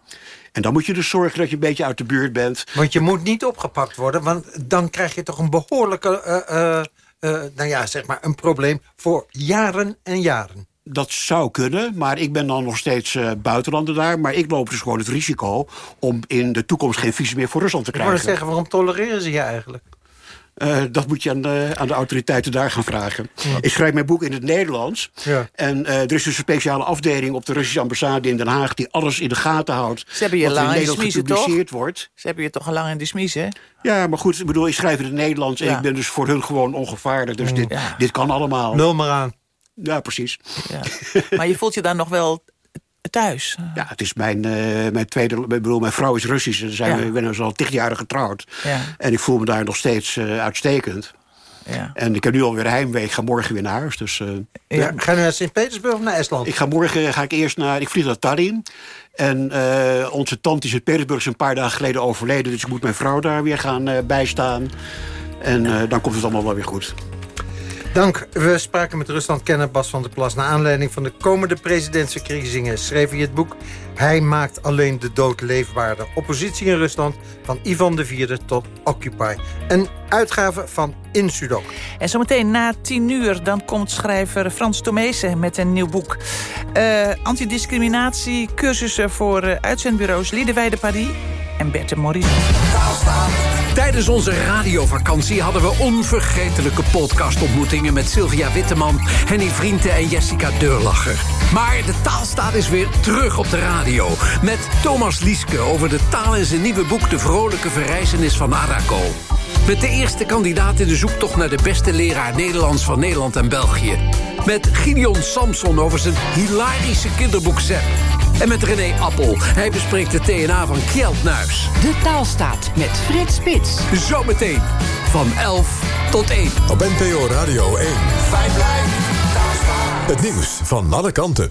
En dan moet je dus zorgen dat je een beetje uit de buurt bent.
Want je moet niet opgepakt worden, want dan krijg je toch een behoorlijke... Uh, nou ja, zeg maar een probleem voor jaren en jaren.
Dat zou kunnen, maar ik ben dan nog steeds uh, buitenlander daar. Maar ik loop dus gewoon het risico om in de toekomst geen visum meer voor Rusland te krijgen.
Ik wil zeggen, waarom tolereren ze je eigenlijk?
Uh, dat moet je aan de, aan de, autoriteiten daar gaan vragen. Ja. Ik schrijf mijn boek in het Nederlands.
Ja.
En uh, er is dus een speciale afdeling op de Russische ambassade in Den Haag... die alles in de gaten houdt
Ze hebben je
wat
lang
in Nederland
smiezen,
gepubliceerd
toch?
wordt.
Ze hebben je toch al lang in de smies, hè?
Ja, maar goed, ik bedoel, ik schrijf in het Nederlands... en
Ja.
ik ben dus voor hun gewoon ongevaarlijk. Dus
Mm.
dit,
Ja.
dit kan allemaal.
Nul maar aan.
Ja, precies.
Ja. maar je voelt je dan nog wel thuis.
Ja, het is mijn, uh, mijn tweede... Ik bedoel, mijn vrouw is Russisch. En zijn
Ja.
we, ik ben dus al tig jaren getrouwd.
Ja.
En ik voel me daar nog steeds uh, uitstekend.
Ja.
En ik heb nu alweer heimwee. Ik ga morgen weer naar huis. Dus, uh,
Ja. Ga je naar Sint-Petersburg of naar Estland?
Ik ga morgen ga ik eerst naar... Ik vlieg naar Tallinn. En uh, onze tante in Sint-Petersburg is een paar dagen geleden overleden. Dus ik moet mijn vrouw daar weer gaan uh, bijstaan. En uh, dan komt het allemaal wel weer goed.
Dank. We spraken met Rusland-kenner Bas van der Plas. Naar aanleiding van de komende presidentsverkiezingen schreef hij het boek... Hij maakt alleen de dood leefbaarder. Oppositie in Rusland van Ivan IV tot Occupy. Een uitgave van Insudok.
En zometeen na tien uur dan komt schrijver Frans Tomezen met een nieuw boek. Uh, antidiscriminatie, cursussen voor uh, uitzendbureaus Liedewijde Paris en Berthe Morris.
Tijdens onze radiovakantie hadden we onvergetelijke podcastontmoetingen... met Sylvia Witteman, Henny Vrienden en Jessica Deurlacher. Maar de taalstaat is weer terug op de radio. Met Thomas Lieske over de taal in zijn nieuwe boek... De Vrolijke Verrijzenis van Arago. Met de eerste kandidaat in de zoektocht naar de beste leraar Nederlands van Nederland en België. Met Gideon Samson over zijn hilarische kinderboek Zep. En met René Appel. Hij bespreekt de TNA van Kjeld Nuis.
De taalstaat met Frits Spits.
Zometeen van 11 tot 1.
Op NPO Radio 1.
Fijn blijf.
Het nieuws van alle kanten.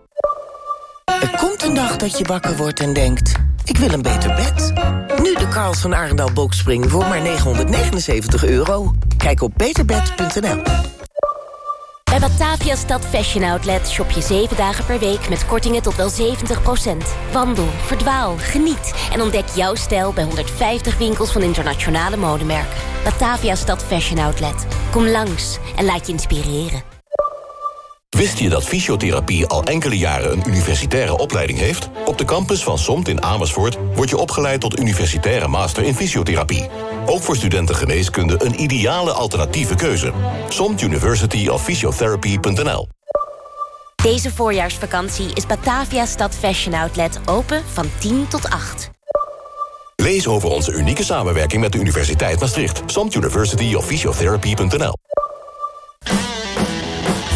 Er komt een dag dat je wakker wordt en denkt... ik wil een beter bed. Nu de Karls van Arendal Boxspring voor maar 979 euro. Kijk op beterbed.nl.
Bij Batavia Stad Fashion Outlet shop je 7 dagen per week met kortingen tot wel 70%. Wandel, verdwaal, geniet en ontdek jouw stijl bij 150 winkels van internationale modemerken. Batavia Stad Fashion Outlet. Kom langs en laat je inspireren.
Wist je dat fysiotherapie al enkele jaren een universitaire opleiding heeft? Op de campus van SOMT in Amersfoort word je opgeleid tot universitaire master in fysiotherapie. Ook voor studenten geneeskunde een ideale alternatieve keuze. SOMT University of Physiotherapy.nl
Deze voorjaarsvakantie is Batavia Stad Fashion Outlet open van 10 tot 8.
Lees over onze unieke samenwerking met de Universiteit Maastricht. SOMT University of Physiotherapy.nl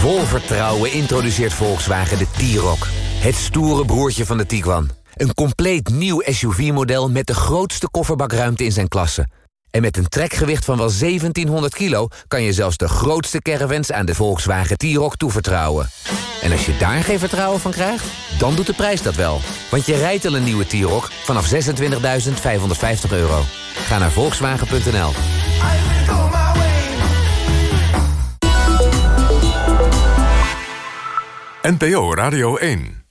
Vol vertrouwen introduceert Volkswagen de T-Roc. Het stoere broertje van de Tiguan. Een compleet nieuw SUV-model met de grootste kofferbakruimte in zijn klasse. En met een trekgewicht van wel 1700 kilo... kan je zelfs de grootste caravans aan de Volkswagen T-Roc toevertrouwen. En als je daar geen vertrouwen van krijgt, dan doet de prijs dat wel. Want je rijdt al een nieuwe T-Roc vanaf 26.550 euro. Ga naar Volkswagen.nl.
NPO Radio 1